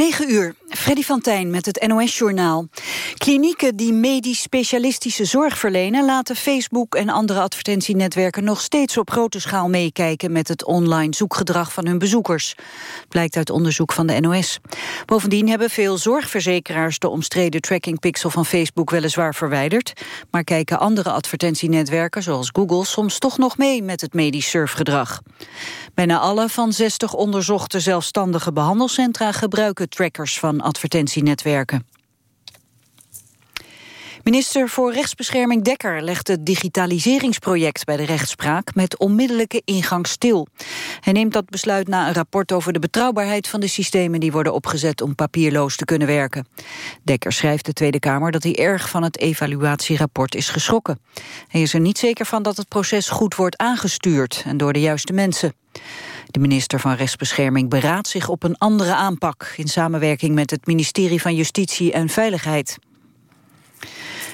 9 uur, Freddy van Tijn met het NOS-journaal. Klinieken die medisch specialistische zorg verlenen... laten Facebook en andere advertentienetwerken nog steeds op grote schaal meekijken... met het online zoekgedrag van hun bezoekers. Blijkt uit onderzoek van de NOS. Bovendien hebben veel zorgverzekeraars de omstreden trackingpixel van Facebook weliswaar verwijderd... maar kijken andere advertentienetwerken, zoals Google... soms toch nog mee met het medisch surfgedrag. Bijna alle van 60 onderzochte zelfstandige behandelcentra gebruiken trackers van advertentienetwerken. Minister voor Rechtsbescherming Dekker legt het digitaliseringsproject bij de rechtspraak met onmiddellijke ingang stil. Hij neemt dat besluit na een rapport over de betrouwbaarheid van de systemen die worden opgezet om papierloos te kunnen werken. Dekker schrijft de Tweede Kamer dat hij erg van het evaluatierapport is geschrokken. Hij is er niet zeker van dat het proces goed wordt aangestuurd en door de juiste mensen. De minister van Rechtsbescherming beraadt zich op een andere aanpak... in samenwerking met het ministerie van Justitie en Veiligheid.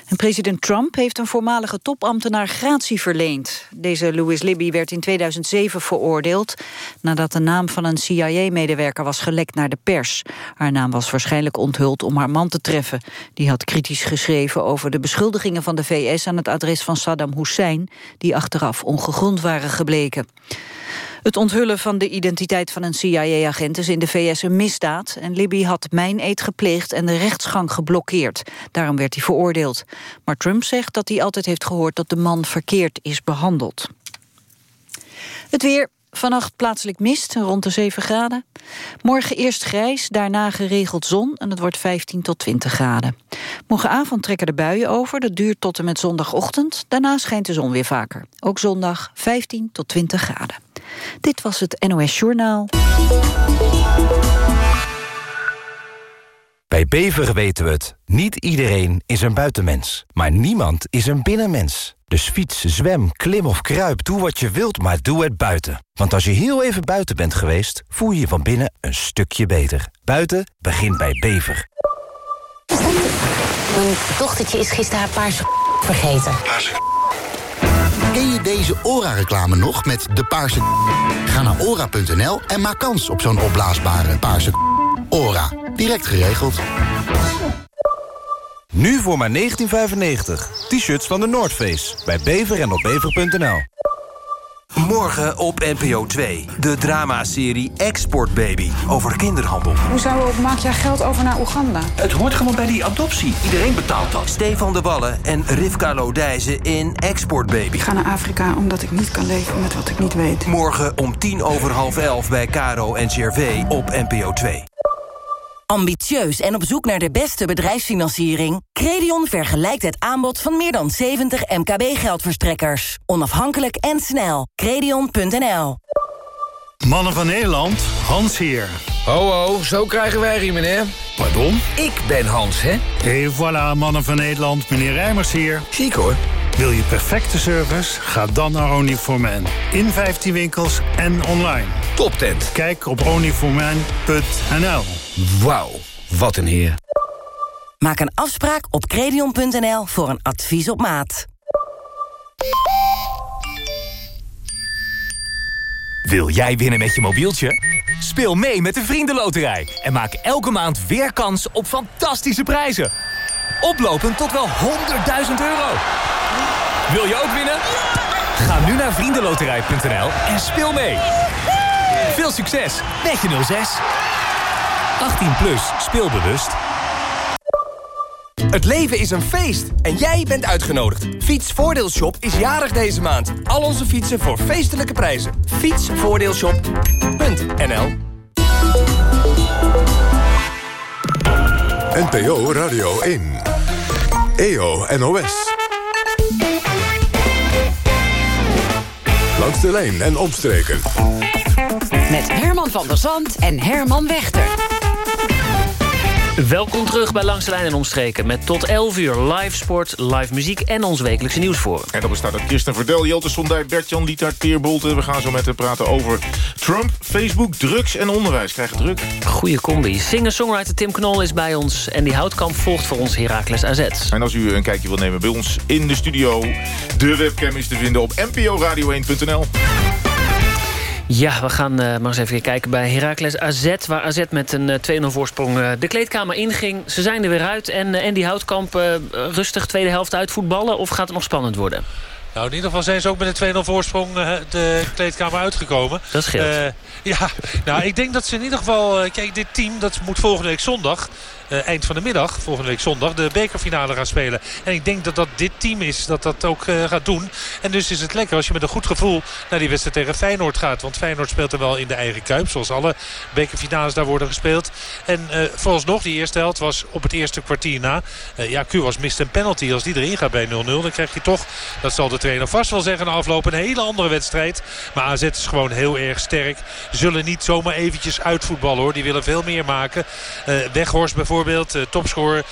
En president Trump heeft een voormalige topambtenaar gratie verleend. Deze Louis Libby werd in 2007 veroordeeld... nadat de naam van een CIA-medewerker was gelekt naar de pers. Haar naam was waarschijnlijk onthuld om haar man te treffen. Die had kritisch geschreven over de beschuldigingen van de VS... aan het adres van Saddam Hussein... die achteraf ongegrond waren gebleken. Het onthullen van de identiteit van een CIA-agent is in de VS een misdaad... en Libby had mijn eet gepleegd en de rechtsgang geblokkeerd. Daarom werd hij veroordeeld. Maar Trump zegt dat hij altijd heeft gehoord dat de man verkeerd is behandeld. Het weer, Vannacht plaatselijk mist, rond de 7 graden. Morgen eerst grijs, daarna geregeld zon en het wordt 15 tot 20 graden. Morgenavond trekken de buien over, dat duurt tot en met zondagochtend. Daarna schijnt de zon weer vaker. Ook zondag 15 tot 20 graden. Dit was het NOS Journaal. Bij Bever weten we het. Niet iedereen is een buitenmens. Maar niemand is een binnenmens. Dus fiets, zwem, klim of kruip, doe wat je wilt, maar doe het buiten. Want als je heel even buiten bent geweest... voel je je van binnen een stukje beter. Buiten begint bij Bever. Mijn dochtertje is gisteren haar paarse vergeten. Ken je deze ORA-reclame nog met de paarse Ga naar ora.nl en maak kans op zo'n opblaasbare paarse ORA. Direct geregeld. Nu voor maar 1995. T-shirts van de Noordface. Bij bever en op bever.nl. Morgen op NPO 2. De dramaserie Export Baby. Over kinderhandel. Hoezo maak jij geld over naar Oeganda? Het hoort gewoon bij die adoptie. Iedereen betaalt dat. Stefan de Wallen en Rivka Lodijzen in Export Baby. Ik ga naar Afrika omdat ik niet kan leven met wat ik niet weet. Morgen om tien over half elf bij Caro en CRV op NPO 2. Ambitieus en op zoek naar de beste bedrijfsfinanciering? Credion vergelijkt het aanbod van meer dan 70 MKB-geldverstrekkers. Onafhankelijk en snel. Credion.nl Mannen van Nederland, Hans hier. Ho ho, zo krijgen wij hier, meneer. Pardon? Ik ben Hans, hè? Et voilà, Mannen van Nederland, meneer Rijmers hier. Chic hoor. Wil je perfecte service? Ga dan naar Onlyforman. In 15 winkels en online. Top tent. Kijk op onlyforman.nl. Wauw, wat een heer. Maak een afspraak op credion.nl voor een advies op maat. Wil jij winnen met je mobieltje? Speel mee met de Vriendenloterij en maak elke maand weer kans op fantastische prijzen. Oplopend tot wel 100.000 euro. Wil je ook winnen? Ga nu naar vriendenloterij.nl en speel mee. Veel succes met je 06. 18 plus, speelbewust. Het leven is een feest en jij bent uitgenodigd. Fietsvoordeelshop is jarig deze maand. Al onze fietsen voor feestelijke prijzen. Fietsvoordeelshop.nl NPO Radio 1. EO NOS. Langs de lijn en omstreken. Met Herman van der Zand en Herman Wechter. Welkom terug bij Langs de Lijn en Omstreken... met tot 11 uur live sport, live muziek en ons wekelijkse nieuwsforum. En dan bestaat uit Kirsten Verdel, Jelte Sondij, Bert-Jan Lietaert, Peer Bolte. We gaan zo met hem praten over Trump, Facebook, drugs en onderwijs. Krijgen druk. Goeie combi. Singer-songwriter Tim Knol is bij ons... en die Houtkamp volgt voor ons Heracles AZ. En als u een kijkje wilt nemen bij ons in de studio... de webcam is te vinden op nporadio1.nl. Ja, we gaan uh, maar eens even kijken bij Heracles AZ... waar AZ met een uh, 2-0 voorsprong uh, de kleedkamer inging. Ze zijn er weer uit en Andy Houtkamp rustig tweede helft uitvoetballen... of gaat het nog spannend worden? Nou, in ieder geval zijn ze ook met een 2-0 voorsprong de kleedkamer uitgekomen. Dat scheelt. ja, nou, ik denk dat ze in ieder geval... kijk, dit team, dat moet volgende week zondag uh, eind van de middag, volgende week zondag, de bekerfinale gaan spelen. En ik denk dat dat dit team is dat dat ook uh, gaat doen. En dus is het lekker als je met een goed gevoel naar die wedstrijd tegen Feyenoord gaat. Want Feyenoord speelt er wel in de eigen kuip, zoals alle bekerfinales daar worden gespeeld. En uh, vooralsnog, die eerste helft was op het eerste kwartier na. ja, was mist een penalty. Als die erin gaat bij 0-0, dan krijg je toch, dat zal de trainer vast wel zeggen, na afloop een hele andere wedstrijd. Maar AZ is gewoon heel erg sterk. Zullen niet zomaar eventjes uitvoetballen hoor. Die willen veel meer maken. Weghorst bijvoorbeeld bijvoorbeeld. Uh, topscorer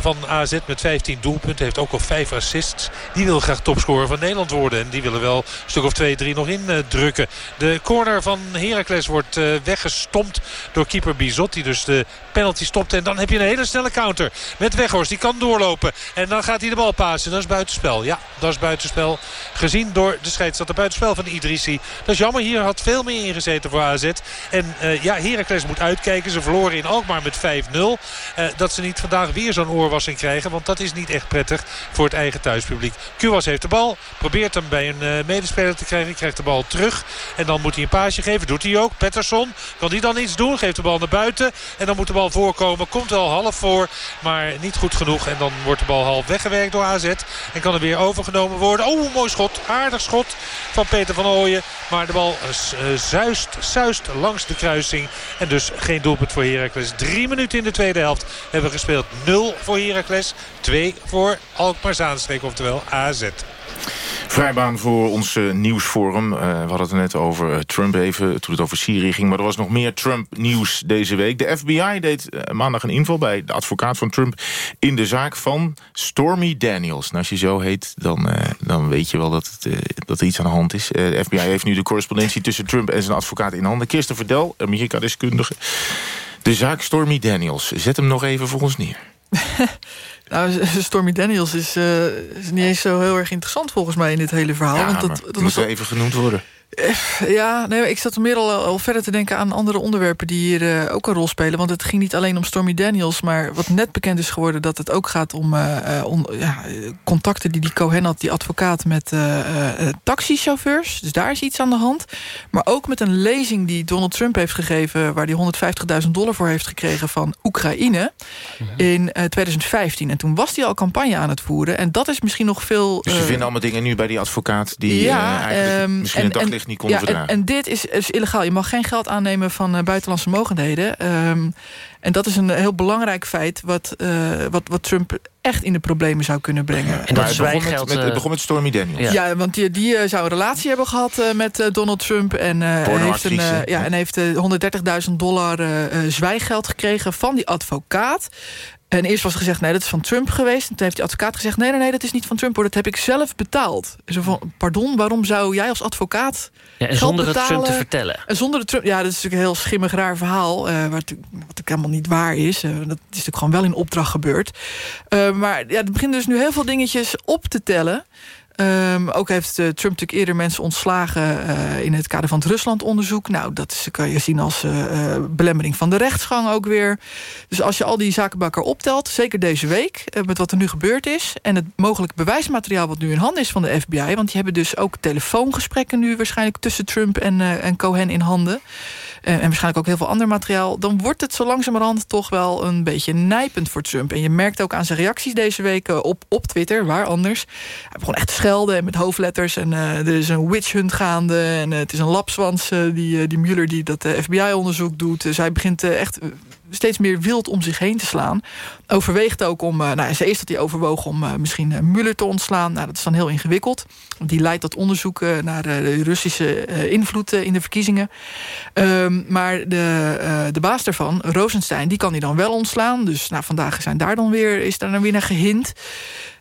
van AZ met 15 doelpunten. Heeft ook al 5 assists. Die wil graag topscorer van Nederland worden. En die willen wel een stuk of 2, 3 nog indrukken. de corner van Heracles wordt uh, weggestompt door keeper Bizot. Die dus de penalty stopt. En dan heb je een hele snelle counter met Weghorst. Die kan doorlopen. En dan gaat hij de bal pasen. Dat is buitenspel. Ja, dat is buitenspel. Gezien door de scheidsrechter buitenspel van Idrissi. Dat is jammer. Hier had veel meer ingezeten voor AZ. En ja, Heracles moet uitkijken. Ze verloren in Alkmaar met 5-0. Uh, dat ze niet vandaag weer zo'n oorwassing krijgen. Want dat is niet echt prettig voor het eigen thuispubliek. Kuwas heeft de bal. Probeert hem bij een uh, medespeler te krijgen. Krijgt de bal terug. En dan moet hij een paasje geven. Doet hij ook. Pettersson. Kan die dan iets doen? Geeft de bal naar buiten. En dan moet de bal voorkomen. Komt wel half voor. Maar niet goed genoeg. En dan wordt de bal half weggewerkt door AZ. En kan er weer overgenomen worden. Oh, mooi schot. Aardig schot van Peter van Ooyen. Maar de bal uh, zuist, zuist langs de kruising. En dus geen doelpunt voor Heracles. Drie minuten in de tweede helft hebben we gespeeld. 0 voor Heracles. 2 voor Alkmaar Zaanstreek, oftewel AZ. Vrijbaan voor ons nieuwsforum. Uh, we hadden het net over uh, Trump even, toen het over Syrië ging. Maar er was nog meer Trump-nieuws deze week. De FBI deed maandag een inval bij de advocaat van Trump... in de zaak van Stormy Daniels. En als je zo heet, dan, dan weet je wel dat, het, dat er iets aan de hand is. de FBI heeft nu de correspondentie tussen Trump en zijn advocaat in handen. Kirsten Verdel, Amerika-deskundige. De zaak Stormy Daniels. Zet hem nog even voor ons neer. Nou, Stormy Daniels is, uh, is, niet eens zo heel erg interessant volgens mij in dit hele verhaal. Ja, want dat, dat moet wel even genoemd worden. Ja, nee, ik zat meer al, al, verder te denken aan andere onderwerpen... die hier uh, ook een rol spelen. Want het ging niet alleen om Stormy Daniels... maar wat net bekend is geworden dat het ook gaat om uh, on, ja, contacten... die die Cohen had, die advocaat, met uh, taxichauffeurs. Dus daar is iets aan de hand. Maar ook met een lezing die Donald Trump heeft gegeven... waar hij 150.000 dollar voor heeft gekregen van Oekraïne... in 2015. En toen was hij al campagne aan het voeren. En dat is misschien nog veel... Dus je vindt allemaal dingen nu bij die advocaat... die ja, eigenlijk um, misschien en, een daglicht niet konden ja, verdragen. En, en, dit is, is, illegaal. Je mag geen geld aannemen van uh, buitenlandse mogendheden. Um, en dat is een heel belangrijk feit... Wat, uh, wat, wat Trump echt in de problemen zou kunnen brengen. En dat het, begon met, met, het begon met Stormy Daniels. Ja, ja want die, die uh, zou een relatie hebben gehad uh, met Donald Trump. En, heeft, een, ja, en heeft 130.000 dollar zwijggeld gekregen van die advocaat. En eerst was gezegd, nee, dat is van Trump geweest. En toen heeft die advocaat gezegd, nee, nee, nee, dat is niet van Trump. Hoor, dat heb ik zelf betaald. Zo van, pardon, waarom zou jij als advocaat ja, En zonder betalen? het Trump te vertellen. En zonder de Trump, ja, dat is natuurlijk een heel schimmig raar verhaal. Uh, wat, wat ook helemaal niet waar is. Uh, dat is natuurlijk gewoon wel in opdracht gebeurd. Uh, maar ja, er beginnen dus nu heel veel dingetjes op te tellen... Um, ook heeft uh, Trump natuurlijk eerder mensen ontslagen... Uh, in het kader van het Rusland-onderzoek. Nou, dat kan je zien als uh, belemmering van de rechtsgang ook weer. Dus als je al die zaken bij elkaar optelt... zeker deze week, met wat er nu gebeurd is... en het mogelijke bewijsmateriaal wat nu in handen is van de FBI... want die hebben dus ook telefoongesprekken nu waarschijnlijk... tussen Trump en, en Cohen in handen... en waarschijnlijk ook heel veel ander materiaal... dan wordt het zo langzamerhand toch wel een beetje nijpend voor Trump. En je merkt ook aan zijn reacties deze week op, op Twitter, waar anders. Hij begon echt te schelden en met hoofdletters. En uh, er is een witch hunt gaande. En het is een lapswans, die, die Mueller die dat FBI-onderzoek doet. Dus hij begint echt steeds meer wild om zich heen te slaan. Overweegt ook om, nou, eerst dat hij overwoog om misschien Mueller te ontslaan. Nou, dat is dan heel ingewikkeld. Die leidt dat onderzoek naar de Russische invloed in de verkiezingen. Um, maar de, de baas daarvan, Rosenstein, die kan hij dan wel ontslaan. Dus nou, vandaag zijn daar dan weer, is daar dan weer naar gehind.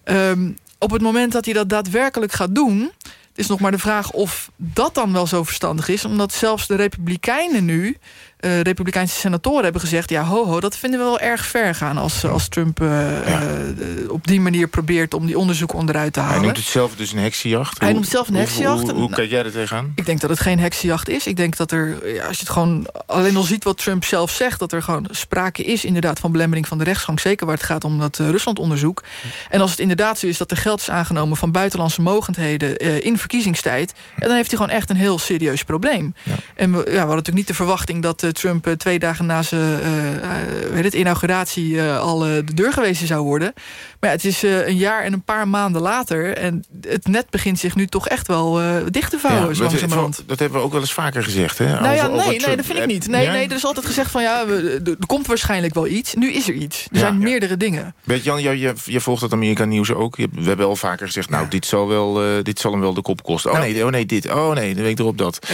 Um, op het moment dat hij dat daadwerkelijk gaat doen... het is nog maar de vraag of dat dan wel zo verstandig is... omdat zelfs de Republikeinen nu eh, Republikeinse senatoren hebben gezegd... ja, ho, ho, dat vinden we wel erg ver gaan... als, als Trump eh, eh, op die manier probeert om die onderzoek onderuit te halen. Hij noemt het zelf dus een heksenjacht. Hij noemt het zelf een Hoe- heksenjacht. Hoe, hoe, kijk jij er tegenaan? Ik denk dat het geen heksenjacht is. Ik denk dat er, ja, als je het gewoon alleen al ziet wat Trump zelf zegt... dat er gewoon sprake is inderdaad van belemmering van de rechtsgang. Zeker waar het gaat om dat Rusland-onderzoek. En als het inderdaad zo is dat er geld is aangenomen... van buitenlandse mogendheden in verkiezingstijd... dan heeft hij gewoon echt een heel serieus probleem. En we, ja, we hadden natuurlijk niet de verwachting dat Trump... eh, twee dagen na zijn eh, eh, weet het, inauguratie al de deur gewezen zou worden. Maar ja, het is een jaar en een paar maanden later... en het net begint zich nu toch echt wel dicht te vouwen, dat, dat hebben we ook wel eens vaker gezegd. Hè? Nou ja, Over- over nee, nee, dat vind ik niet. Nee, nee, er is altijd gezegd van ja, er komt waarschijnlijk wel iets. Nu is er iets. Er zijn meerdere dingen. Weet Jan, jij, jij volgt het Amerika nieuws ook. Je, we hebben al vaker gezegd, nou, dit, zal wel, dit zal hem wel de kop kosten. Oh nee, oh nee, dit. Oh nee, de week erop dat.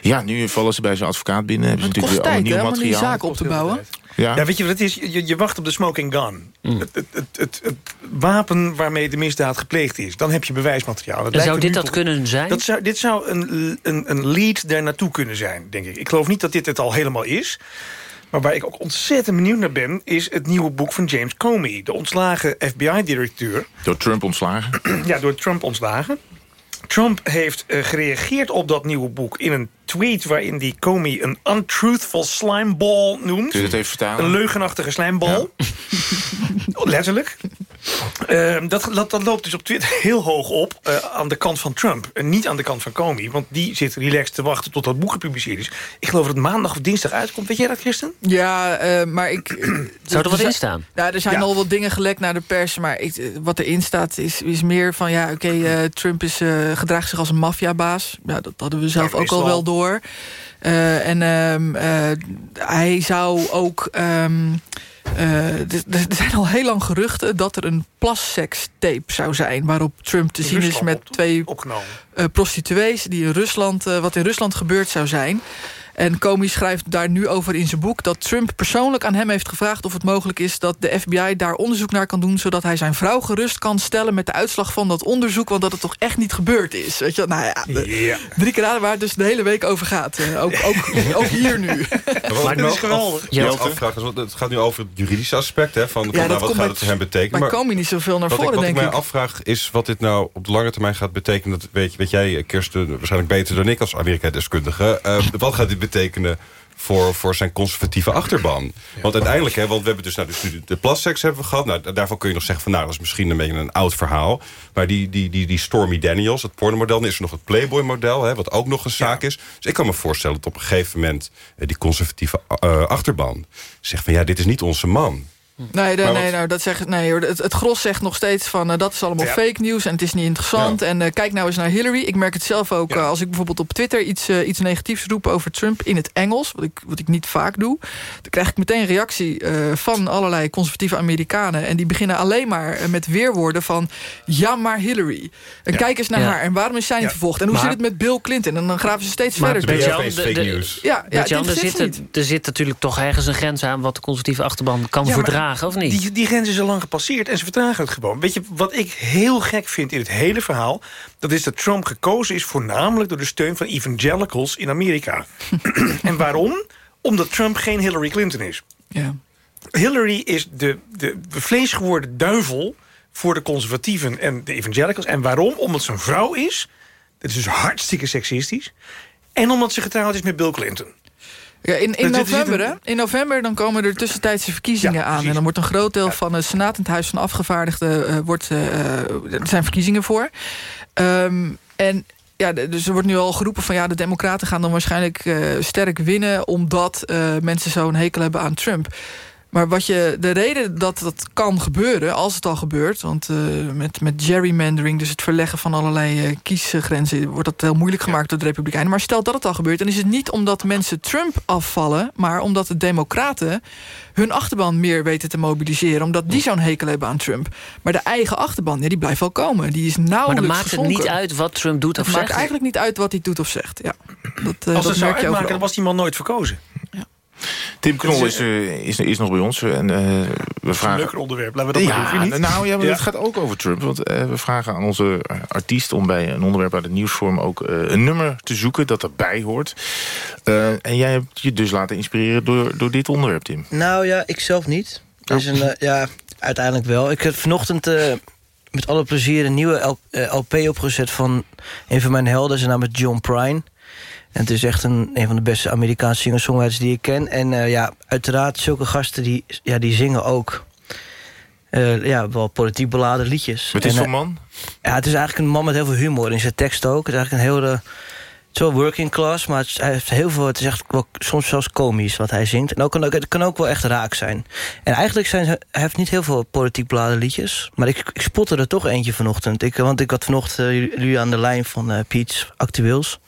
Ja, nu vallen ze bij zijn advocaat binnen. Hebben ze Het kost tijd hè, nieuw om die materiaal. zaak op te bouwen. Ja. Ja, weet je wat het is? Je, je wacht op de smoking gun. Het, het, het, het, het wapen waarmee de misdaad gepleegd is. Dan heb je bewijsmateriaal. Dat En zou dit dat kunnen zijn? Dat zou, dit zou een, een, een lead daar naartoe kunnen zijn, denk ik. Ik geloof niet dat dit het al helemaal is. Maar waar ik ook ontzettend benieuwd naar ben... is het nieuwe boek van James Comey. De ontslagen FBI-directeur. Door Trump ontslagen. ja, door Trump ontslagen. Trump heeft eh, gereageerd op dat nieuwe boek in een tweet... waarin die Comey een untruthful slimeball noemt. Kun je dat even vertalen? Een leugenachtige slijmbal. Letterlijk. Ehm, dat, dat, dat loopt dus op Twitter heel hoog op eh, aan de kant van Trump. En niet aan de kant van Comey. Want die zit relaxed te wachten tot dat boek gepubliceerd is. Ik geloof dat het maandag of dinsdag uitkomt. Weet jij dat, Christen? Ja, eh, maar ik... Zou er wat in staan? Ja, er zijn Ja. al wat dingen gelekt naar de pers. Maar ik, eh, wat erin staat is, is meer van... ja, oké, eh, Trump is, eh, gedraagt zich als een maffiabaas. Ja, dat hadden we zelf ook al wel- door. Eh, en ehm, eh, hij zou ook... ehm, eh, er er zijn al heel lang geruchten dat er een plassekstape zou zijn... waarop Trump te In zien is met twee eh, prostituees die in Rusland, eh, wat in Rusland gebeurd zou zijn. En Comey schrijft daar nu over in zijn boek... dat Trump persoonlijk aan hem heeft gevraagd of het mogelijk is... dat de FBI daar onderzoek naar kan doen... zodat hij zijn vrouw gerust kan stellen met de uitslag van dat onderzoek... want dat het toch echt niet gebeurd is. Weet je, wel? nou ja, de- drie keer waar het dus de hele week over gaat. Eh, ook, ook, ook hier nu. Maar dat is geweldig. Ja, het gaat nu over het juridische aspect. Hè, van, nou, wat gaat bij- het voor hem betekenen. bij Comey niet zoveel naar wat voren, ik, wat denk ik ik. mij afvraag is wat dit nou op de lange termijn gaat betekenen. Dat weet, weet jij, Kirsten, waarschijnlijk beter dan ik als Amerika-deskundige. Eh, wat gaat dit betekenen voor, voor zijn conservatieve achterban? Want uiteindelijk, hè, want we hebben dus, nou, dus de plasseks hebben we gehad. Nou, da- daarvan kun je nog zeggen van nou, dat is misschien een beetje een oud verhaal. Maar die, die, die, die Stormy Daniels, het pornomodel, dan is er nog het Playboy-model, hè, wat ook nog een zaak is. Dus ik kan me voorstellen dat op een gegeven moment eh, die conservatieve eh, achterban zegt van ja, dit is niet onze man. Nee, nee, nou, dat zegt, nee hoor, het, het gros zegt nog steeds van... eh, dat is allemaal Ja. fake nieuws en het is niet interessant. Ja. En eh, kijk nou eens naar Hillary. Ik merk het zelf ook eh, als ik bijvoorbeeld op Twitter... iets, iets negatiefs roep over Trump in het Engels... wat ik, wat ik niet vaak doe... dan krijg ik meteen reactie eh, van allerlei conservatieve Amerikanen... en die beginnen alleen maar met weerwoorden van... ja, maar Hillary. En kijk eens naar Ja. haar. En waarom is zij niet vervolgd? En hoe Maar- zit het met Bill Clinton? En dan graven ze steeds Maar verder. de- fake de- news. Ja, ja, er, zit, ze niet. er zit natuurlijk toch ergens een grens aan... wat de conservatieve achterban kan Ja, of niet? Die, die grens is al lang gepasseerd en ze vertragen het gewoon. Weet je, wat ik heel gek vind in het hele verhaal... dat is dat Trump gekozen is voornamelijk door de steun van evangelicals in Amerika. en waarom? Omdat Trump geen Hillary Clinton is. Ja. Hillary is de, de, de vleesgeworden duivel voor de conservatieven en de evangelicals. En waarom? Omdat ze een vrouw is. Dat is dus hartstikke seksistisch. En omdat ze getrouwd is met Bill Clinton. Ja, in, in Er er november, hè? In november dan komen er tussentijdse verkiezingen Ja, aan. En dan wordt een groot deel van de Senaat en het Huis van Afgevaardigden... eh, wordt, eh, eh, er zijn verkiezingen voor. Ehm, en ja, dus er wordt nu al geroepen van... ja, de democraten gaan dan waarschijnlijk sterk winnen... omdat mensen zo'n hekel hebben aan Trump. Maar wat je, de reden dat dat kan gebeuren, als het al gebeurt... want eh, met, met gerrymandering, dus het verleggen van allerlei eh, kiesgrenzen... wordt dat heel moeilijk gemaakt door de Republikeinen. Maar stel dat het al gebeurt, dan is het niet omdat mensen Trump afvallen... maar omdat de Democraten hun achterban meer weten te mobiliseren... omdat die zo'n hekel hebben aan Trump. Maar de eigen achterban, ja, die blijft wel komen. Die is nauwelijks Maar dan maakt het niet uit wat Trump doet Het of maakt zegt. eigenlijk niet uit wat hij doet of zegt. Ja, dat, eh, Als dat dat zou merk je uitmaken, dan was die man nooit verkozen. Tim Knol is, uh, is, is, nog bij ons. En, uh, we vragen... Een leuker onderwerp, laten we dat ja, maar doen, niet? Nou ja, maar Ja. het gaat ook over Trump. Want uh, we vragen aan onze artiest om bij een onderwerp uit het nieuwsvorm... ook uh, een nummer te zoeken dat erbij hoort. Uh, en jij hebt je dus laten inspireren door, door dit onderwerp, Tim. Nou ja, ik zelf niet. Dus een, uh, ja, uiteindelijk wel. Ik heb vanochtend uh, met alle plezier een nieuwe LP opgezet... van een van mijn helden, zijn naam is John Prine. En het is echt een, een van de beste Amerikaanse singer-songwriters die ik ken. En uh, ja, uiteraard zulke gasten die, ja, die zingen ook... Uh, ja, wel politiek beladen liedjes. Wat is zo'n man? Ja, het is eigenlijk een man met heel veel humor in zijn tekst ook. Het is eigenlijk een hele... Het is wel working class, maar het, is, hij heeft heel veel... Het is echt wel, soms zelfs komisch wat hij zingt. En ook, kan ook, het kan ook wel echt raak zijn. En eigenlijk zijn hij heeft niet heel veel politiek beladen liedjes. Maar ik, ik spotte er toch eentje vanochtend. Ik, want ik had vanochtend uh, jullie aan de lijn van uh, Actueels.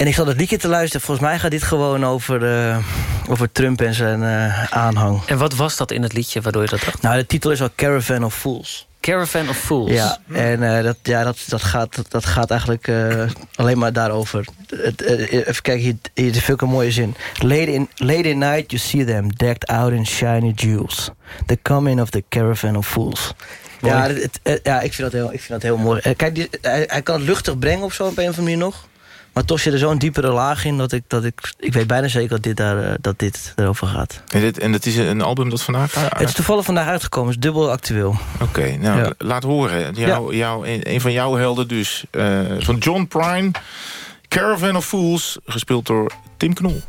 En ik zat het liedje te luisteren. Volgens mij gaat dit gewoon over, uh, over Trump en zijn uh, aanhang. En wat was dat in het liedje waardoor je dat dacht? Nou, de titel is al Caravan of Fools. Caravan of Fools. Ja, en uh, dat, ja, dat, dat, gaat, dat gaat eigenlijk uh, alleen maar daarover. Even kijken, hier, hier is ook een mooie zin. Late in, late in night you see them decked out in shiny jewels. The coming of the caravan of fools. Mooi. Ja, het, het, ja ik, vind dat heel, ik vind dat heel mooi. Kijk, die, hij, hij, kan het luchtig brengen of zo op een of andere manier nog. Maar toch zit er zo'n diepere laag in dat ik, dat ik... Ik weet bijna zeker dat dit, daar, dat dit erover gaat. En, dit, en dat is een album dat vandaag... Ah, het is toevallig vandaag uitgekomen. Het is dubbel actueel. Oké, okay, nou, ja. laat horen. Jou, jou, een, een van jouw helden dus. Uh, van John Prine. Caravan of Fools. Gespeeld door Tim Knol.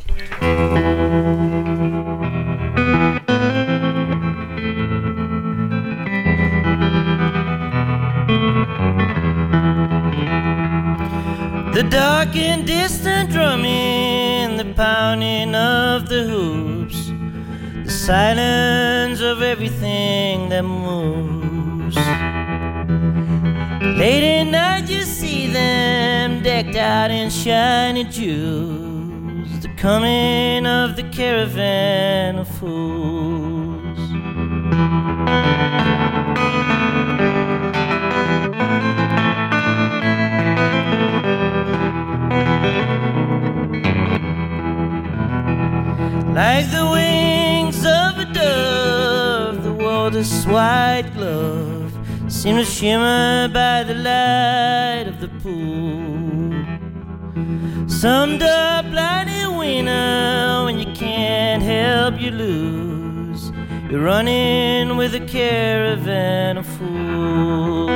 The dark and distant drumming, the pounding of the hoops, the silence of everything that moves. Late at night, you see them decked out in shiny jewels, the coming of the caravan of fools. Water's white glove seemed to shimmer by the light of the pool. Some dark blinded winter when you can't help you lose. You're running with a caravan of fools.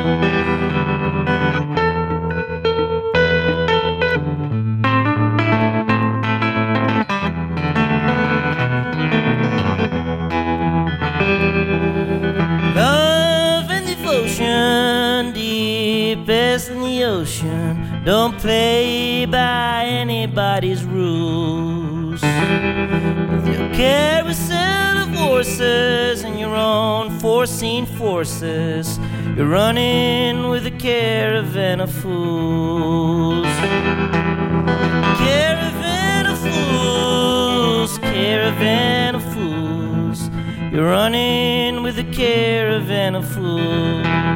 Deepest in the ocean, don't play by anybody's rules. With your carousel of horses and your own foreseen forces, you're running with a caravan of fools. Caravan of fools, caravan of fools. You're running with a caravan of fools.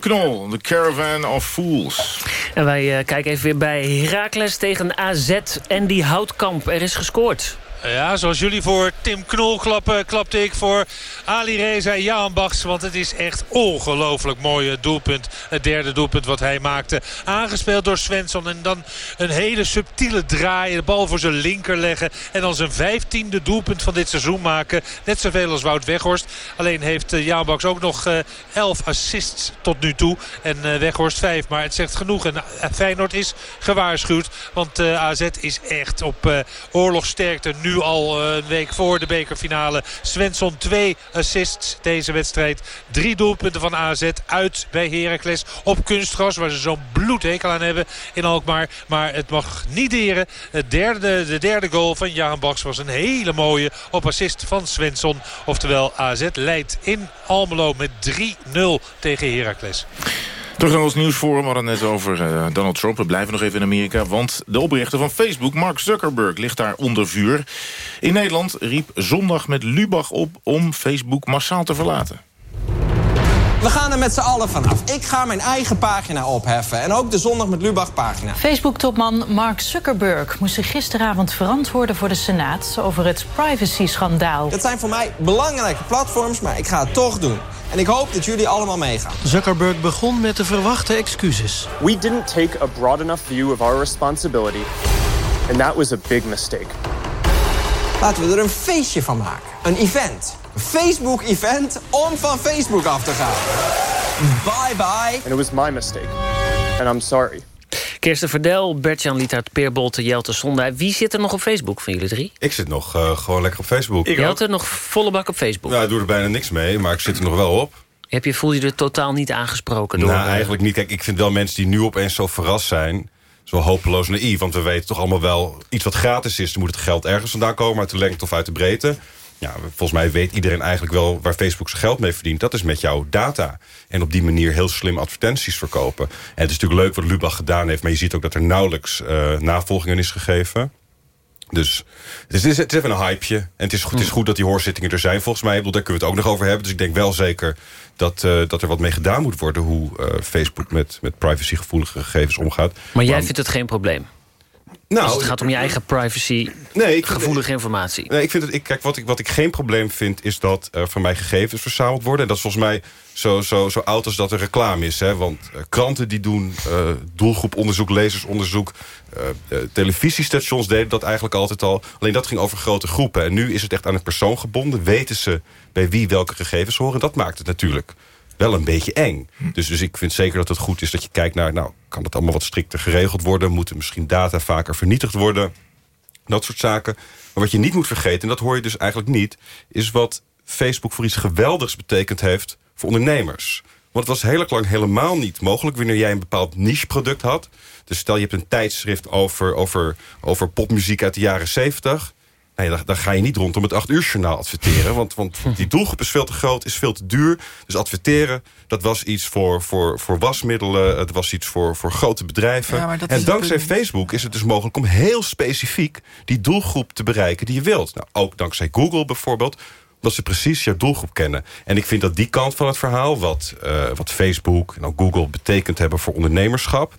Knol, Caravan of Fools. En wij uh, kijken even weer bij Heracles tegen AZ. En die Houtkamp, er is gescoord. Ja, zoals jullie voor Tim Knol klappen, klapte ik voor Ali Reza Jaanbachs. Want het is echt ongelooflijk mooi doelpunt. Het derde doelpunt wat hij maakte. Aangespeeld door Svensson. En dan een hele subtiele draai. De bal voor zijn linker leggen. En dan zijn vijftiende doelpunt van dit seizoen maken. Net zoveel als Wout Weghorst. Alleen heeft Jaanbachs ook nog elf assists tot nu toe. En Weghorst vijf. Maar het zegt genoeg. En Feyenoord is gewaarschuwd. Want AZ is echt op oorlogsterkte nu nu al een week voor de bekerfinale. Svensson twee assists deze wedstrijd. Drie doelpunten van AZ uit bij Heracles op kunstgras. Waar ze zo'n bloedhekel aan hebben in Alkmaar. Maar het mag niet deren. Het derde, de derde goal van Jaan Baks was een hele mooie op assist van Svensson. Oftewel AZ leidt in Almelo met 3-0 tegen Heracles. Terug naar ons nieuwsforum. We hadden net over uh, Donald Trump. We blijven nog even in Amerika. Want de oprichter van Facebook, Mark Zuckerberg, ligt daar onder vuur. In Nederland riep zondag met Lubach op om Facebook massaal te verlaten. We gaan er met z'n allen vanaf. Ik ga mijn eigen pagina opheffen. En ook de Zondag met Lubach pagina. Facebook-topman Mark Zuckerberg moest zich gisteravond verantwoorden voor de Senaat... over het privacy-schandaal. Dat zijn voor mij belangrijke platforms, maar ik ga het toch doen. En ik hoop dat jullie allemaal meegaan. Zuckerberg begon met de verwachte excuses. We didn't take a broad enough view of our responsibility. And that was a big mistake. Laten we er een feestje van maken. Een event. Facebook-event om van Facebook af te gaan. Bye bye. And it was my mistake. And I'm sorry. Kirsten Verdel, Bert-Jan Lietaert, Peer Bolte, Jelte Sonda. Wie zit er nog op Facebook van jullie drie? Ik zit nog uh, gewoon lekker op Facebook. Ik Jelte nog volle bak op Facebook? Ja, ik doe er bijna niks mee, maar ik zit er nog wel op. Heb je, voel je er totaal niet aangesproken door? Nou, eigenlijk niet. Kijk, ik vind wel mensen die nu opeens zo verrast zijn... zo hopeloos naïef, want we weten toch allemaal wel... iets wat gratis is, dan moet het geld ergens vandaan komen... uit de lengte of uit de breedte ja, volgens mij weet iedereen eigenlijk wel waar Facebook zijn geld mee verdient. Dat is met jouw data. En op die manier heel slim advertenties verkopen. En het is natuurlijk leuk wat Lubach gedaan heeft... maar je ziet ook dat er nauwelijks uh, navolgingen is gegeven. Dus het is, het is even een hypeje. En het is, goed, het is goed dat die hoorzittingen er zijn volgens mij. Ik bedoel, daar kunnen we het ook nog over hebben. Dus ik denk wel zeker dat, uh, dat er wat mee gedaan moet worden... hoe uh, Facebook met, met privacygevoelige gegevens omgaat. Maar jij vindt het geen probleem? Nou, Als het gaat om je eigen privacy, nee, ik gevoelige informatie. Nee, ik vind het, ik, kijk, wat ik, wat ik geen probleem vind... is dat er van mij gegevens verzameld worden. En dat is volgens mij zo, zo, zo oud als dat er reclame is. Hè? Want uh, kranten die doen uh, doelgroeponderzoek, lezersonderzoek... Uh, televisiestations deden dat eigenlijk altijd al. Alleen dat ging over grote groepen. En nu is het echt aan een persoon gebonden. Weten ze bij wie welke gegevens horen. Dat maakt het natuurlijk wel een beetje eng. Dus, dus ik vind zeker dat het goed is dat je kijkt naar... nou, kan dat allemaal wat strikter geregeld worden? Moeten misschien data vaker vernietigd worden? Dat soort zaken. Maar wat je niet moet vergeten, en dat hoor je dus eigenlijk niet... is wat Facebook voor iets geweldigs betekend heeft voor ondernemers. Want het was heel lang helemaal niet mogelijk... wanneer jij een bepaald niche-product had. Dus stel je hebt een tijdschrift over, over, over popmuziek uit de jaren 70... Nee, dan, dan, ga je niet rondom het 8 uur journaal adverteren. Want, want die doelgroep is veel te groot, is veel te duur. Dus adverteren, dat was iets voor, voor, voor wasmiddelen. Het was iets voor, voor grote bedrijven. Ja, en dankzij Facebook is het dus mogelijk om heel specifiek... die doelgroep te bereiken die je wilt. Nou, ook dankzij Google bijvoorbeeld omdat ze precies jouw doelgroep kennen. En ik vind dat die kant van het verhaal... wat, uh, wat Facebook en ook Google betekend hebben voor ondernemerschap...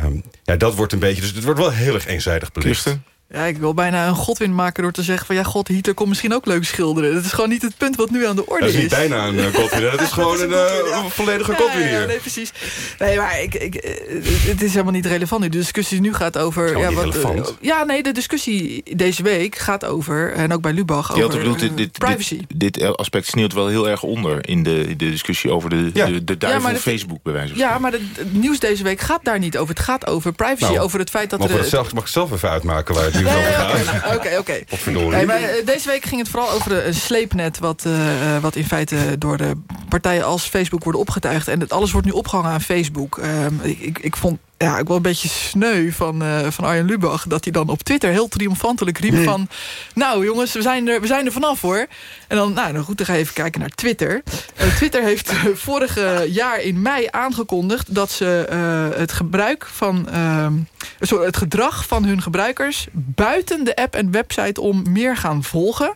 Um, ja, dat wordt een beetje... Dus het wordt wel heel erg eenzijdig belicht. Ja, ik wil bijna een godwin maken door te zeggen van... ja, god, Hitler kon misschien ook leuk schilderen. Dat is gewoon niet het punt wat nu aan de orde is. Dat is niet bijna een uh, godwin, dat is gewoon een, uh, een, volledige ja, godwin hier. Ja, nee, precies. Nee, maar ik, ik, het is helemaal niet relevant nu. De discussie nu gaat over... Ja, wat, uh, ja, nee, de discussie deze week gaat over... en ook bij Lubach, over bedoelt, dit, dit, privacy. Dit, dit, aspect sneeuwt wel heel erg onder... in de, de discussie over de, ja. de, de duivel ja, Facebook, bij wijze van Ja, maar het nieuws deze week gaat daar niet over. Het gaat over privacy, nou, over het feit dat... Mag, er, zelf, mag ik zelf even uitmaken waar het nieuws over gaat? Oké, oké. Deze week ging het vooral over een sleepnet... Wat, uh, wat in feite door de partijen als Facebook worden opgetuigd. En het, alles wordt nu opgehangen aan Facebook. Um, ik, ik, ik vond ja, ik wel een beetje sneu van, uh, van Arjen Lubach... dat hij dan op Twitter heel triomfantelijk riep van... nou jongens, we zijn er, we zijn er vanaf hoor. En dan, nou, nou goed, dan ga je even kijken naar Twitter. Uh, Twitter heeft uh, vorig jaar in mei aangekondigd... dat ze het gebruik van... sorry, het gedrag van hun gebruikers... buiten de app en website om meer gaan volgen...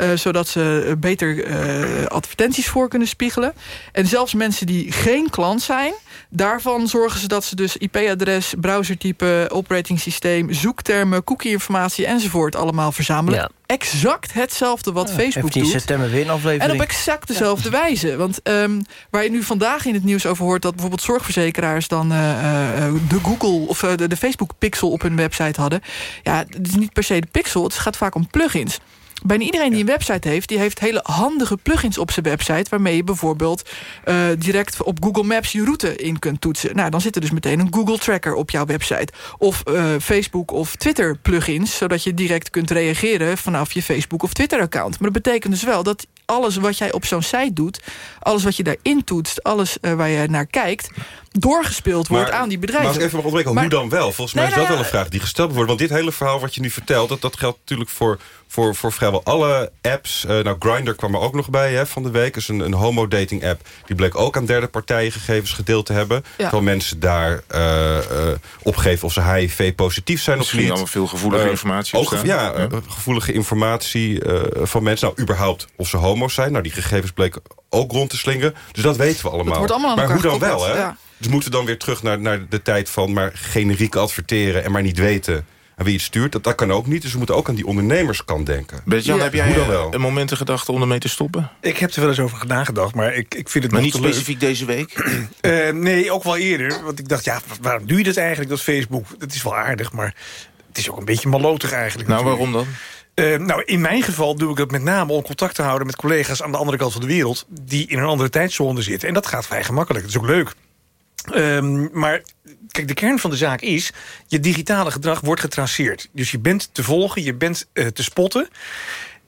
Uh, zodat ze beter uh, advertenties voor kunnen spiegelen. En zelfs mensen die geen klant zijn... daarvan zorgen ze dat ze dus IP-adres, browsertype... operating systeem, zoektermen, cookie-informatie enzovoort... allemaal verzamelen. Ja. Exact hetzelfde wat ja, Facebook doet. september weer aflevering. En op exact dezelfde ja. wijze. Want um, waar je nu vandaag in het nieuws over hoort... dat bijvoorbeeld zorgverzekeraars dan uh, uh, de Google... of uh, de, de Facebook-pixel op hun website hadden. Ja, het is niet per se de pixel. Het gaat vaak om plugins. Bijna iedereen die een website heeft... die heeft hele handige plugins op zijn website... waarmee je bijvoorbeeld uh, direct op Google Maps je route in kunt toetsen. Nou, dan zit er dus meteen een Google Tracker op jouw website. Of uh, Facebook of Twitter plugins... zodat je direct kunt reageren vanaf je Facebook of Twitter account. Maar dat betekent dus wel dat alles wat jij op zo'n site doet... alles wat je daarin toetst, alles uh, waar je naar kijkt doorgespeeld wordt aan die bedrijven. Maar als ik even mag ontbreken, hoe dan wel? Volgens mij is dat nou wel een vraag die gesteld wordt. Want dit hele verhaal wat je nu vertelt... dat, dat geldt natuurlijk voor, voor, voor vrijwel alle apps. Eh, nou, Grindr kwam er ook nog bij hè, van de week. is een, een homo-dating app. Die bleek ook aan derde partijen gegevens gedeeld te hebben. Terwijl mensen daar eh, eh, opgeven of ze HIV-positief zijn of niet. allemaal veel gevoelige informatie Ook, ja, Ja. gevoelige informatie eh, van mensen. Nou, überhaupt of ze homo's zijn. Nou, die gegevens bleken ook rond te slingen. Dus dat weten we allemaal. wordt allemaal aan maar hoe dan wel, hè? ja. Dus moeten we dan weer terug naar, naar de tijd van... maar generiek adverteren en maar niet weten aan wie het stuurt. Dat, dat kan ook niet. Dus we moeten ook aan die ondernemerskant denken. Bert-Jan, Ja. heb jij eh, wel? een moment gedacht om ermee te stoppen? Ik heb er wel eens over nagedacht, maar ik, ik vind het Maar nog niet te leuk. specifiek deze week? Eh, nee, ook wel eerder. Want ik dacht, ja, waarom doe je dat eigenlijk, dat Facebook? Dat is wel aardig, maar het is ook een beetje malotig eigenlijk. Nou, natuurlijk. waarom dan? Eh, nou, in mijn geval doe ik dat met name om contact te houden... met collega's aan de andere kant van de wereld... die in een andere tijdzone zitten. En dat gaat vrij gemakkelijk. Dat is ook leuk. Ehm, maar kijk, de kern van de zaak is... je digitale gedrag wordt getraceerd. Dus je bent te volgen, je bent eh, te spotten...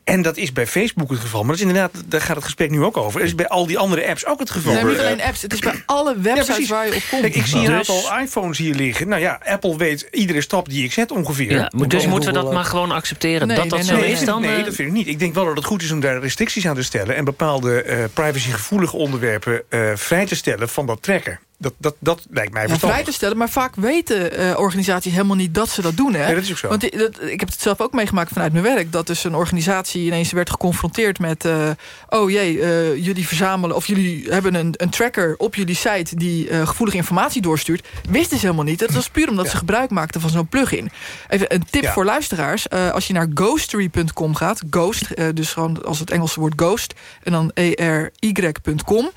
En dat is bij Facebook het geval. Maar dat is inderdaad, daar gaat het gesprek nu ook over. Dat is bij al die andere apps ook het geval. Nee, niet alleen apps. Het is bij alle websites waar je op komt. Kijk, ik zie een Dus- aantal iPhones hier liggen. Nou ja, Apple weet iedere stap die ik zet ongeveer. Ja, dus moeten we dat maar gewoon accepteren dat dat zo is dan? Nee, eh? dat vind ik niet. Ik denk wel dat het goed is om daar restricties aan te stellen... en bepaalde eh, privacygevoelige onderwerpen eh, vrij te stellen van dat tracker. Dat, dat, dat lijkt mij Ja, verstandig. vrij te stellen, maar vaak weten eh, organisaties helemaal niet dat ze dat doen. Hè? Nee, dat is ook zo. Want i- dat, ik heb het zelf ook meegemaakt vanuit mijn werk. Dat dus een organisatie ineens werd geconfronteerd met... eh, oh jee, eh, jullie verzamelen of jullie hebben een, een tracker op jullie site... die eh, gevoelige informatie doorstuurt. Wisten ze helemaal niet. Dat was puur omdat ze gebruik maakten van zo'n plugin. Even een tip Ja. voor luisteraars. Eh, als je naar ghostery.com gaat, ghost, eh, dus gewoon als het Engelse woord ghost... en dan ery.com,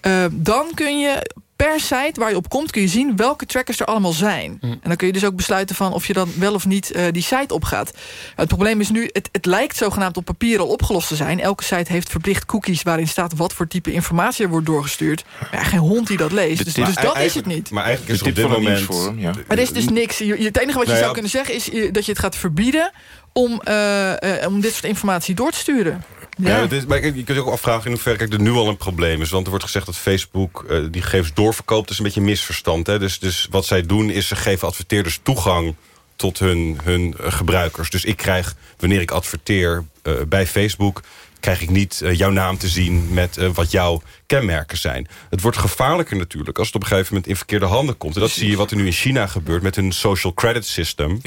eh, dan kun je per site waar je op komt... kun je zien welke trackers er allemaal zijn. En dan kun je dus ook besluiten van of je dan wel of niet eh, die site opgaat. Het probleem is nu, het, het lijkt zogenaamd op papier al opgelost te zijn. Elke site heeft verplicht cookies waarin staat wat voor type informatie er wordt doorgestuurd. Maar ja, geen hond die dat leest. Dus, dus dat is het niet. Maar eigenlijk is De er op dit moment... ja. Maar er is dus niks. Je- Het enige wat je Nou ja. zou kunnen zeggen is eh, dat je het gaat verbieden... om, eh, eh, om dit soort informatie door te sturen. Ja, is, maar je kunt je ook afvragen in hoeverre kijk, er nu al een probleem is. Want er wordt gezegd dat Facebook eh, die gegevens doorverkoopt. Dat is een beetje een misverstand. Hè? Dus, dus wat zij doen is ze geven adverteerders toegang tot hun, hun eh, gebruikers. Dus ik krijg, wanneer ik adverteer eh, bij Facebook... krijg ik niet jouw naam te zien met wat jouw kenmerken zijn. Het wordt gevaarlijker natuurlijk als het op een gegeven moment in verkeerde handen komt. En dat zie je wat er nu in China gebeurt met hun social credit system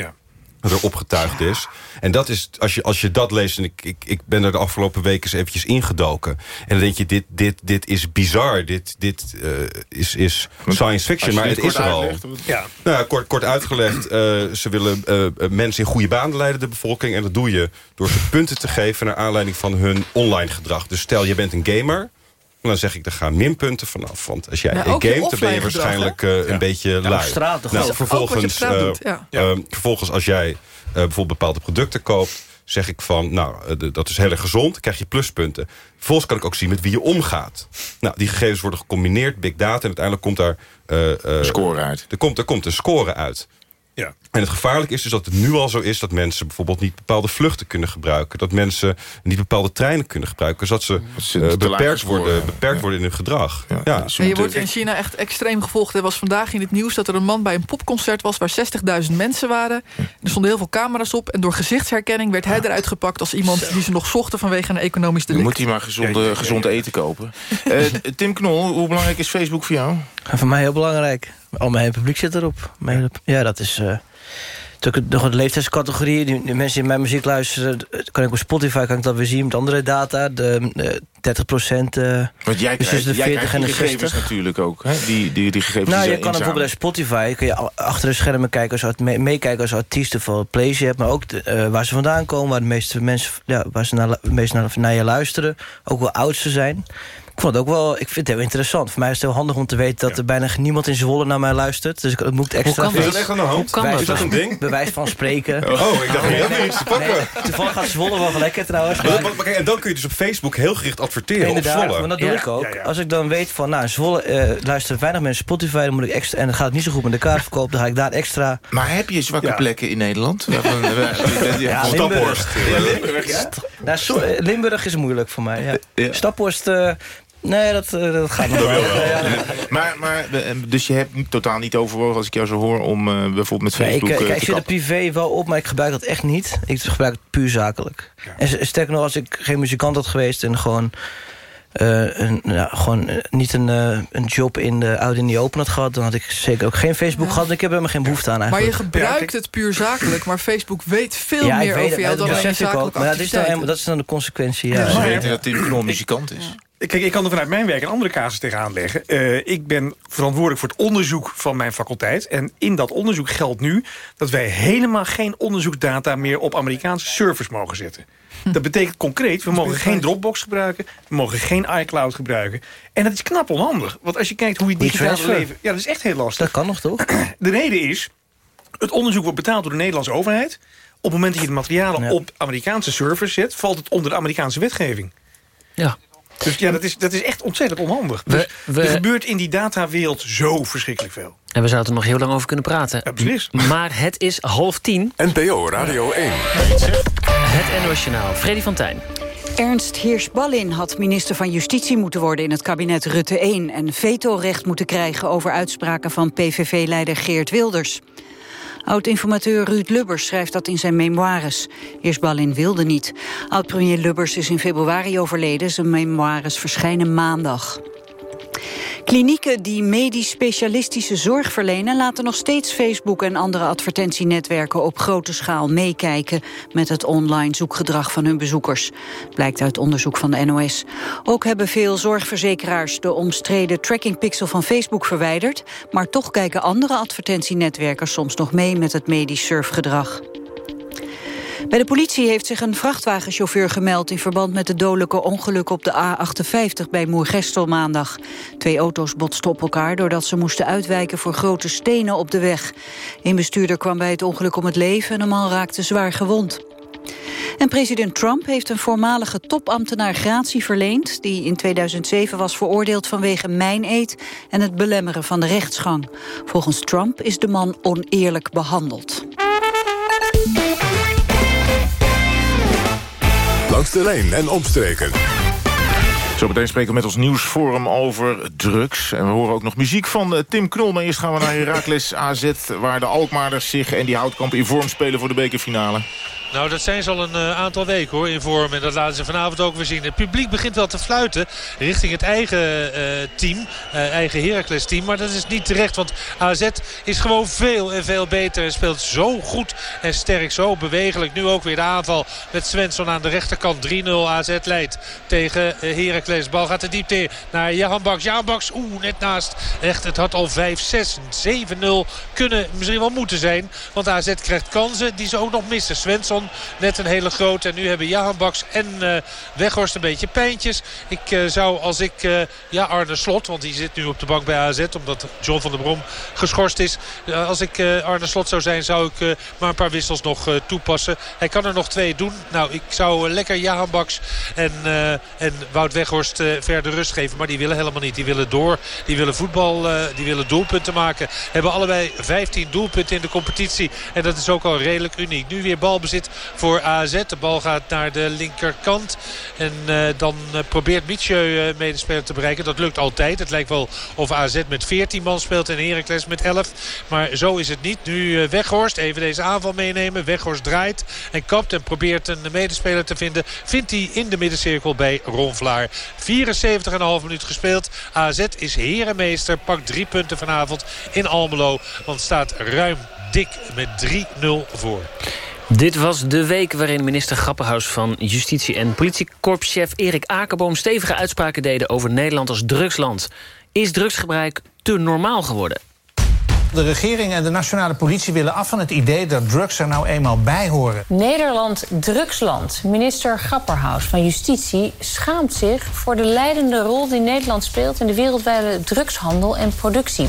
er opgetuigd is. En dat is, als je, als je dat leest... en ik, ik, ik ben er de afgelopen weken eens eventjes ingedoken... en dan denk je, dit, dit, dit is bizar, dit, dit eh, is, is science fiction... maar het is er al. Ja. Nou, kort, kort uitgelegd, eh, ze willen eh, eh, mensen in goede banen leiden, de bevolking. En dat doe je door ze punten te geven naar aanleiding van hun online gedrag. Dus stel, je bent een gamer... Dan zeg ik, er gaan minpunten vanaf. Want als jij Ja, een gamet, dan ben je gedrag, waarschijnlijk eh, een beetje op lui. straat nou, vervolgens, eh, doet, ja. eh, vervolgens als jij eh, bijvoorbeeld bepaalde producten koopt... zeg ik van, nou, dat is heel erg gezond, krijg je pluspunten. Vervolgens kan ik ook zien met wie je omgaat. Nou, die gegevens worden gecombineerd, big data... en uiteindelijk komt daar... eh, eh, Score uit. Er komt, er komt een score uit. Ja. En het gevaarlijk is dus dat het nu al zo is... dat mensen bijvoorbeeld niet bepaalde vluchten kunnen gebruiken. Dat mensen niet bepaalde treinen kunnen gebruiken. Zodat ze, ze eh, beperkt, worden, hebben. beperkt Ja. worden in hun gedrag. Ja. En je wordt in China echt extreem gevolgd. Er was vandaag in het nieuws dat er een man bij een popconcert was... waar 60.000 mensen waren. Er stonden heel veel camera's op. En door gezichtsherkenning werd hij eruit gepakt... als iemand die ze nog zochten vanwege een economisch Dan delict. moet hij maar gezonde, gezond eten kopen. Eh, Tim Knol, hoe belangrijk is Facebook voor jou? Voor mij heel belangrijk. Al mijn publiek zit erop. Mijn ja, dat is... eh, nog een leeftijdscategorie. Die, die mensen die mijn muziek luisteren... dat kan ik op Spotify kan ik dat weer zien met andere data. De eh, 30 procent... Want jij krijgt, tussen de jij 40 krijgt en de gegevens 60. natuurlijk ook. Hè? Die, die, die gegevens Nou, die je kan bijvoorbeeld bij. Spotify... kun je achter de schermen kijken als meekijken als artiest... hoeveel plays je hebt, maar ook de, eh, waar ze vandaan komen... waar de meeste mensen ja, waar ze naar, meest naar, naar je luisteren. Ook hoe oud ze zijn. Ik vond het ook wel, ik vind het heel interessant. Voor mij is het heel handig om te weten dat er bijna niemand in Zwolle naar mij luistert. Dus ik, dat moet ik extra... kan dat? Is dat echt aan de hand? Hoe kan dat? Is dat een ding? Bewijs van spreken. Oh, ik dacht, heel veel iets te pakken. Nee, toevallig gaat Zwolle wel lekker trouwens. Maar, maar- maar kijk, en dan kun je dus op Facebook heel gericht adverteren Inderdaad, op Zwolle. maar dat doe ik ook. Als ik dan weet van, nou, Zwolle eh, luisteren weinig mensen Spotify... dan moet ik extra, en dan gaat het niet zo goed met de kaartverkoop... dan ga ik daar extra... Maar heb je zwakke Ja. plekken in Nederland? Ja, Limburg. Staphorst. Ja, Limburg, ja. Nou, zo- eh, Limburg is moeilijk voor mij, ja. Staphorst, eh, nee, dat, eh, dat gaat nog wel. Ja, ja. Maar, maar, eh, dus je hebt niet- totaal niet overwogen, als ik jou zo hoor... om eh, bijvoorbeeld met Nee, ik, Facebook eh, eh, kijk, ik zit er privé wel op, maar ik gebruik dat echt niet. Ik gebruik het puur zakelijk. En sterker nog, als ik geen muzikant had geweest... en gewoon, eh, een, ja, gewoon niet een, eh, een job in de Audi in die open had gehad... dan had ik zeker ook geen Facebook gehad. Ik heb er helemaal geen behoefte aan Maar je eigenlijk. gebruikt het puur zakelijk, maar Facebook weet veel Ja, ik meer weet over het, jou dat dan alleen ik zakelijke Maar ja, dit is, dan, dat is dan de consequentie. Ja. Ze weten dat Tim Knol muzikant is. Kijk, ik kan er vanuit mijn werk een andere casus tegenaan leggen. Eh, ik ben verantwoordelijk voor het onderzoek van mijn faculteit. En in dat onderzoek geldt nu dat wij helemaal geen onderzoeksdata meer op Amerikaanse servers mogen zetten. Dat betekent concreet, we mogen geen Dropbox gebruiken. We mogen geen iCloud gebruiken. En dat is knap onhandig. Want als je kijkt hoe je digitale transferen? leven... Ja, dat is echt heel lastig. Dat kan nog, toch? De reden is, het onderzoek wordt betaald door de Nederlandse overheid. Op het moment dat je de materialen op Amerikaanse servers zet... valt het onder de Amerikaanse wetgeving. Ja. Dus ja, dat is, dat is echt ontzettend onhandig. Dus we- er gebeurt in die datawereld zo verschrikkelijk veel. En we zouden er nog heel lang over kunnen praten. beslist. Maar het is half tien. NPO Radio 1. Het NOS Journaal. Freddy van Tijn. Ernst Heers-Ballin had minister van Justitie moeten worden in het kabinet Rutte 1... en vetorecht moeten krijgen over uitspraken van PVV-leider Geert Wilders. Oud-informateur Ruud Lubbers schrijft dat in zijn memoires. Heers-Ballin wilde niet. Oud-premier Lubbers is in februari overleden. Zijn memoires verschijnen maandag. Klinieken die medisch specialistische zorg verlenen... laten nog steeds Facebook en andere advertentienetwerken op grote schaal meekijken... met het online zoekgedrag van hun bezoekers. Blijkt uit onderzoek van de NOS. Ook hebben veel zorgverzekeraars de omstreden trackingpixel van Facebook verwijderd... maar toch kijken andere advertentienetwerken soms nog mee met het medisch surfgedrag. Bij de politie heeft zich een vrachtwagenchauffeur gemeld... in verband met het dodelijke ongeluk op de A58 bij Moergestel maandag. Twee auto's botsten op elkaar doordat ze moesten uitwijken... voor grote stenen op de weg. Een bestuurder kwam bij het ongeluk om het leven... en een man raakte zwaar gewond. En president Trump heeft een voormalige topambtenaar gratie verleend... die in 2007 was veroordeeld vanwege mijneed... en het belemmeren van de rechtsgang. Volgens Trump is de man oneerlijk behandeld. Langs de en omstreken. Zometeen spreken we met ons nieuwsforum over drugs. En we horen ook nog muziek van eh, Tim Knol. Maar eerst gaan we naar Heracles AZ... waar de Alkmaarders zich en die Houtkamp in vorm spelen voor de bekerfinale. Nou, dat zijn ze al een eh, aantal weken hoor, in vorm. En dat laten ze vanavond ook weer zien. Het publiek begint wel te fluiten richting het eigen eh, team. eh, eigen Heracles team. Maar dat is niet terecht, want AZ is gewoon veel en veel beter. En speelt zo goed en sterk, zo bewegelijk. Nu ook weer de aanval met Svensson aan de rechterkant. 3-0 AZ leidt tegen Heracles. Bal gaat de diepte in naar Jahan Baks. Jahan Baks, oeh, net naast. Echt, het had al 5-6, 7-0 kunnen misschien wel moeten zijn. Want AZ krijgt kansen die ze ook nog missen. Svensson net een hele grote. En nu hebben Jahan Baks en eh, Weghorst een beetje pijntjes. Ik eh, zou als ik, eh, ja Arne Slot, want die zit nu op de bank bij AZ. Omdat John van der Brom geschorst is. Als ik Arne Slot zou zijn, zou ik maar een paar wissels nog toepassen. Hij kan er nog twee doen. Nou, ik zou lekker Jahan Baks en, en Wout Weghorst verder rust geven. Maar die willen helemaal niet. Die willen door. Die willen voetbal, die willen doelpunten maken. Hebben allebei 15 doelpunten in de competitie. En dat is ook al redelijk uniek. Nu weer balbezit voor AZ. De bal gaat naar de linkerkant. En eh, dan eh, probeert Mietje uh, medespeler te bereiken. Dat lukt altijd. Het lijkt wel of AZ met 14 man speelt en Heracles met 11. Maar zo is het niet. Nu uh, Weghorst. Even deze aanval meenemen. Weghorst draait en kapt en probeert een medespeler te vinden. Vindt hij in de middencirkel bij Ron Vlaar. 74,5 minuut gespeeld. AZ is herenmeester. Pakt drie punten vanavond in Almelo. Want staat ruim dik met 3-0 voor. Dit was de week waarin minister Grappenhuis van Justitie en politiekorpschef Erik Akerboom stevige uitspraken deden over Nederland als drugsland. Is drugsgebruik te normaal geworden? De regering en de nationale politie willen af van het idee dat drugs er nou eenmaal bij horen. Nederland drugsland. Minister Grapperhaus van Justitie schaamt zich voor de leidende rol die Nederland speelt in de wereldwijde drugshandel en productie.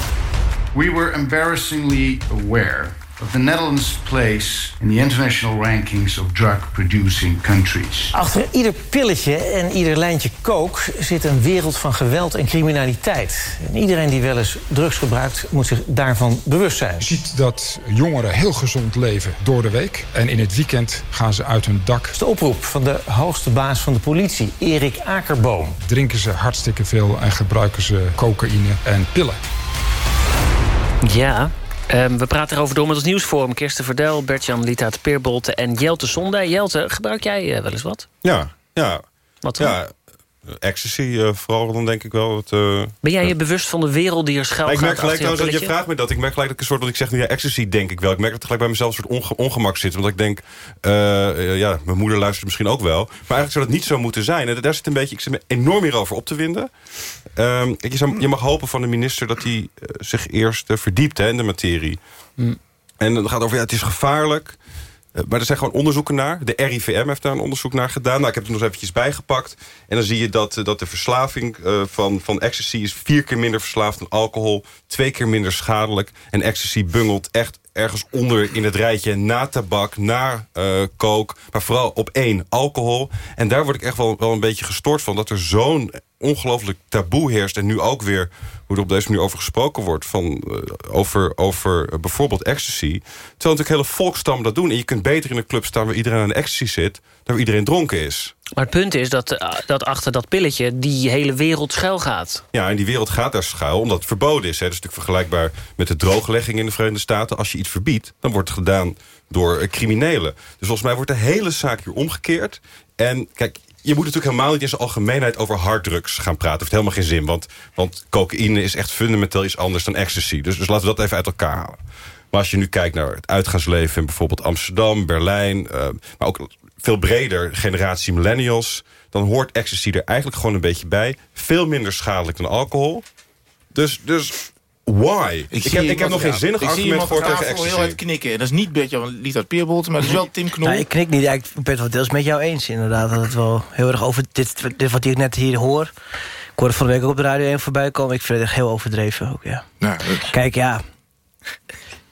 We were embarrassingly aware of the Netherlands' place in the international rankings of drug producing countries. Achter ieder pilletje en ieder lijntje kook zit een wereld van geweld en criminaliteit. En iedereen die wel eens drugs gebruikt moet zich daarvan bewust zijn. Je ziet dat jongeren heel gezond leven door de week. En in het weekend gaan ze uit hun dak. Dat is de oproep van de hoogste baas van de politie, Erik Akerboom. Drinken ze hartstikke veel en gebruiken ze cocaïne en pillen. Ja, ehm, we praten erover door met ons nieuwsforum. Kirsten Verdel, Bert-Jan Lietaat Peerbolte en Jelte Sonde. Jelte, gebruik jij eh, wel eens wat? Ja, ja. Wat dan? Ja, ecstasy eh, vooral dan denk ik wel. Het, eh, Ben jij je bewust van de wereld die er schuil Ja, ik merk gelijk trouwens dat je vraagt me dat. Ik merk gelijk dat ik een soort, wat ik zeg nu, ja, ecstasy denk ik wel. Ik merk dat gelijk bij mezelf een soort onge- ongemak zit. Want ik denk, eh, eh, ja, mijn moeder luistert misschien ook wel. Maar eigenlijk zou dat niet zo moeten zijn. En daar zit een beetje, ik zit me enorm hierover op te winden. Kijk, je, zou, je mag hopen van de minister dat hij eh, zich eerst eh, verdiept hè, in de materie. En dan gaat het over, ja, het is gevaarlijk. Eh, Maar er zijn gewoon onderzoeken naar. De RIVM heeft daar een onderzoek naar gedaan. Nou, ik heb het nog eens eventjes bijgepakt. En dan zie je dat, eh, dat de verslaving eh, van, van ecstasy... is vier keer minder verslaafd dan alcohol. Twee keer minder schadelijk. En ecstasy bungelt echt ergens onder in het rijtje... na tabak, na coke. Maar vooral op één, alcohol. En daar word ik echt wel, wel een beetje gestoord van... dat er zo'n ongelooflijk taboe heerst. En nu ook weer, hoe er op deze manier over gesproken wordt... Van, eh, over, over eh, bijvoorbeeld ecstasy. Terwijl natuurlijk hele volkstammen dat doen. En je kunt beter in een club staan waar iedereen aan ecstasy zit... dan waar iedereen dronken is. Maar het punt is dat, eh, dat achter dat pilletje die hele wereld schuil gaat. Ja, en die wereld gaat daar schuil, omdat het verboden is. Hè. Dat is natuurlijk vergelijkbaar met de drooglegging in de Verenigde Staten. Als je iets verbiedt, dan wordt het gedaan door criminelen. Dus volgens mij wordt de hele zaak hier omgekeerd. En kijk, je moet natuurlijk helemaal niet in zijn algemeenheid over harddrugs gaan praten. Heeft helemaal geen zin, want, want cocaïne is echt fundamenteel iets anders dan ecstasy. Dus, dus laten we dat even uit elkaar halen. Maar als je nu kijkt naar het uitgaansleven in bijvoorbeeld Amsterdam, Berlijn... eh, maar ook veel breder, generatie millennials... dan hoort ecstasy er eigenlijk gewoon een beetje bij. Veel minder schadelijk dan alcohol. Dus, dus why? Ik, heb, ik heb nog geen zinnig ik argument iemand voor tegen heel hard knikken. En dat is niet Bertje van Liet Peerbolte, maar dat is wel Tim Knol. Nou, ik knik niet. Ik ben het wel deels met jou eens inderdaad. Dat het wel heel erg over... Dit, dit wat ik net hier hoor... Ik hoorde van de week ook op de Radio 1 voorbij komen. Ik vind het echt heel overdreven ook, ja. Kijk, ja...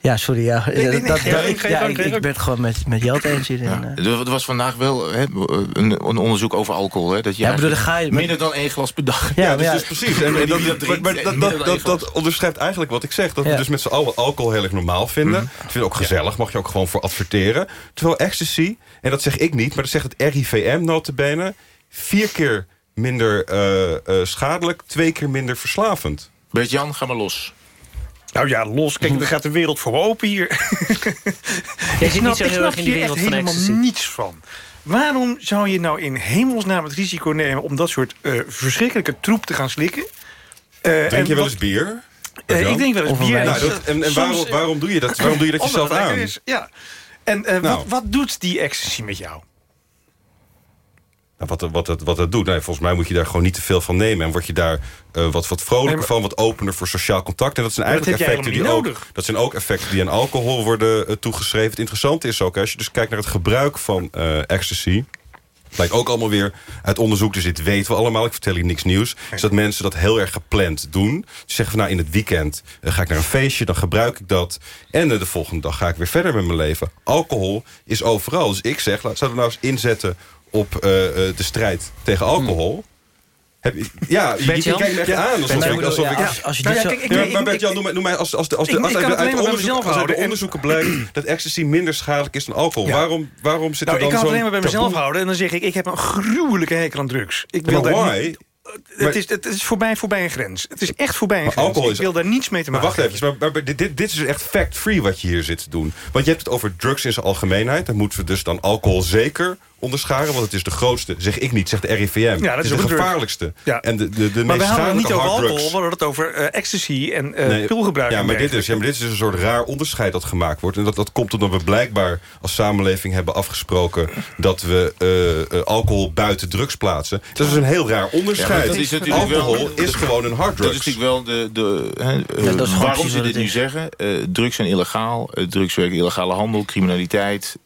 Ja, sorry, ja. Nee, nee, nee, dat, ik, ja, ik, ben het gewoon met, met jou het eens hierin. Er was vandaag wel hè, een, een onderzoek over alcohol. Hè, dat je Ja, bedoel, ga je- minder dan één glas per dag. Ja, dus, dus precies. En, en dat, dat, drinkt maar en dat, minder dat, dan dat, één glas. dat onderschrijft eigenlijk wat ik zeg. Dat we Ja. dus met z'n allen alcohol heel erg normaal vinden. Mhm. Ik vind het ook gezellig, mag je ook gewoon voor adverteren. Terwijl ecstasy, en dat zeg ik niet... maar dat zegt het RIVM notabene... vier keer minder eh, eh, schadelijk, twee keer minder verslavend. Bert-Jan, ga maar los. Nou ja, los. Kijk, daar gaat de wereld voor open hier. Jij zit niet zo heel erg in die hier wereld van helemaal ecstasy. niets van. Waarom zou je nou in hemelsnaam het risico nemen... om dat soort eh, verschrikkelijke troep te gaan slikken? Eh, Drink je wel wat- eens bier? Eh, ik drink wel eens bier. Nou, dat- en en soms, waarom, waarom doe je dat, waarom doe je dat jezelf aan? is, Ja. En eh, Nou. wat, wat doet die ecstasy met jou? Nou, wat, wat, het, wat het doet, nee, volgens mij moet je daar gewoon niet te veel van nemen. En word je daar eh, wat, wat vrolijker Nee, van, wat opener voor sociaal contact. En dat zijn dat eigenlijk effecten die ook, dat zijn ook effecten die aan alcohol worden eh, toegeschreven. Het interessante is ook, als je dus kijkt naar het gebruik van eh, ecstasy. Blijkt ook allemaal weer uit onderzoek, dus dit weten we allemaal. Ik vertel je niks nieuws. Is dat mensen dat heel erg gepland doen. Die zeggen van nou in het weekend ga ik naar een feestje, dan gebruik ik dat. En de volgende dag ga ik weer verder met mijn leven. Alcohol is overal. Dus ik zeg, laten we nou eens inzetten op eh, eh, de strijd tegen alcohol. Heb ja, je, kijkt me echt Ja. aan. Alsof Nou, ik, ik alsof ik, ja, als- als je Nou dit ja, zo- maar, ik- maar ik- Bert-Jan, noem mij, noem mij als, als, de, als, de, Ik- als, ik kan uit, maar onderzoek, als uit onderzoeken blijkt dat ecstasy minder schadelijk is dan alcohol. Ja. Waarom, waarom zit Nou, er ik dan kan het alleen maar bij mezelf taboe? houden. En dan zeg ik, ik heb een gruwelijke hekel aan drugs. Ik wil maar daar why? niet- Het is, het is voorbij, voorbij een grens. Het is echt voorbij een Maar grens. alcohol ik is- wil daar niets mee te Maar maken wacht even, maar, maar, maar dit, dit dit is dus echt fact-free wat je hier zit te doen. Want je hebt het over drugs in zijn algemeenheid. Dan moeten we dus dan alcohol zeker onderscharen. Want het is de grootste, zeg ik niet, zegt de RIVM. dat het is de gevaarlijkste. Ja. En de, de, de maar we hadden het niet over alcohol, we hadden het over eh, ecstasy en eh Nee, pilgebruik. Ja maar, dit is, ja, maar dit is dus een soort raar onderscheid dat gemaakt wordt. En dat, dat komt omdat we blijkbaar als samenleving hebben afgesproken... dat we eh, alcohol buiten drugs plaatsen. Dat is een heel raar Ja, onderscheid. dat is natuurlijk wel- alcohol is gewoon een harddrug. Dat is natuurlijk wel de... de hè, eh, Ja, dat is gewoon waarom ze dit nu zeggen. eh, drugs zijn illegaal. drugs werken illegale handel, criminaliteit,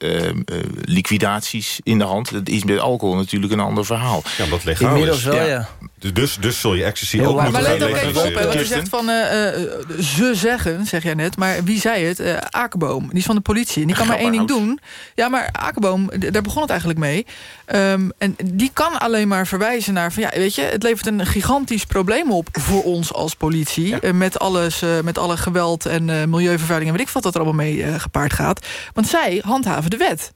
liquidaties in de hand. Dat is met alcohol natuurlijk een ander verhaal. Ja, het legaal Inmiddels is. wel, ja. Dus, dus, dus zul je ecstasy ook moeten Maar let ook even op, want je zegt van eh, eh, ze zeggen, zeg jij net, maar wie zei het? Eh Akerboom, die is van de politie. En die kan maar één ding doen. Ja, maar Akerboom, d- daar begon het eigenlijk mee. Ehm, en die kan alleen maar verwijzen naar van ja, weet je, het levert een gigantisch probleem op voor ons als politie. Eh, met alles, eh, met alle geweld en eh, milieuvervuiling en weet ik wat dat er allemaal mee eh, gepaard gaat. Want zij handhaven de wet.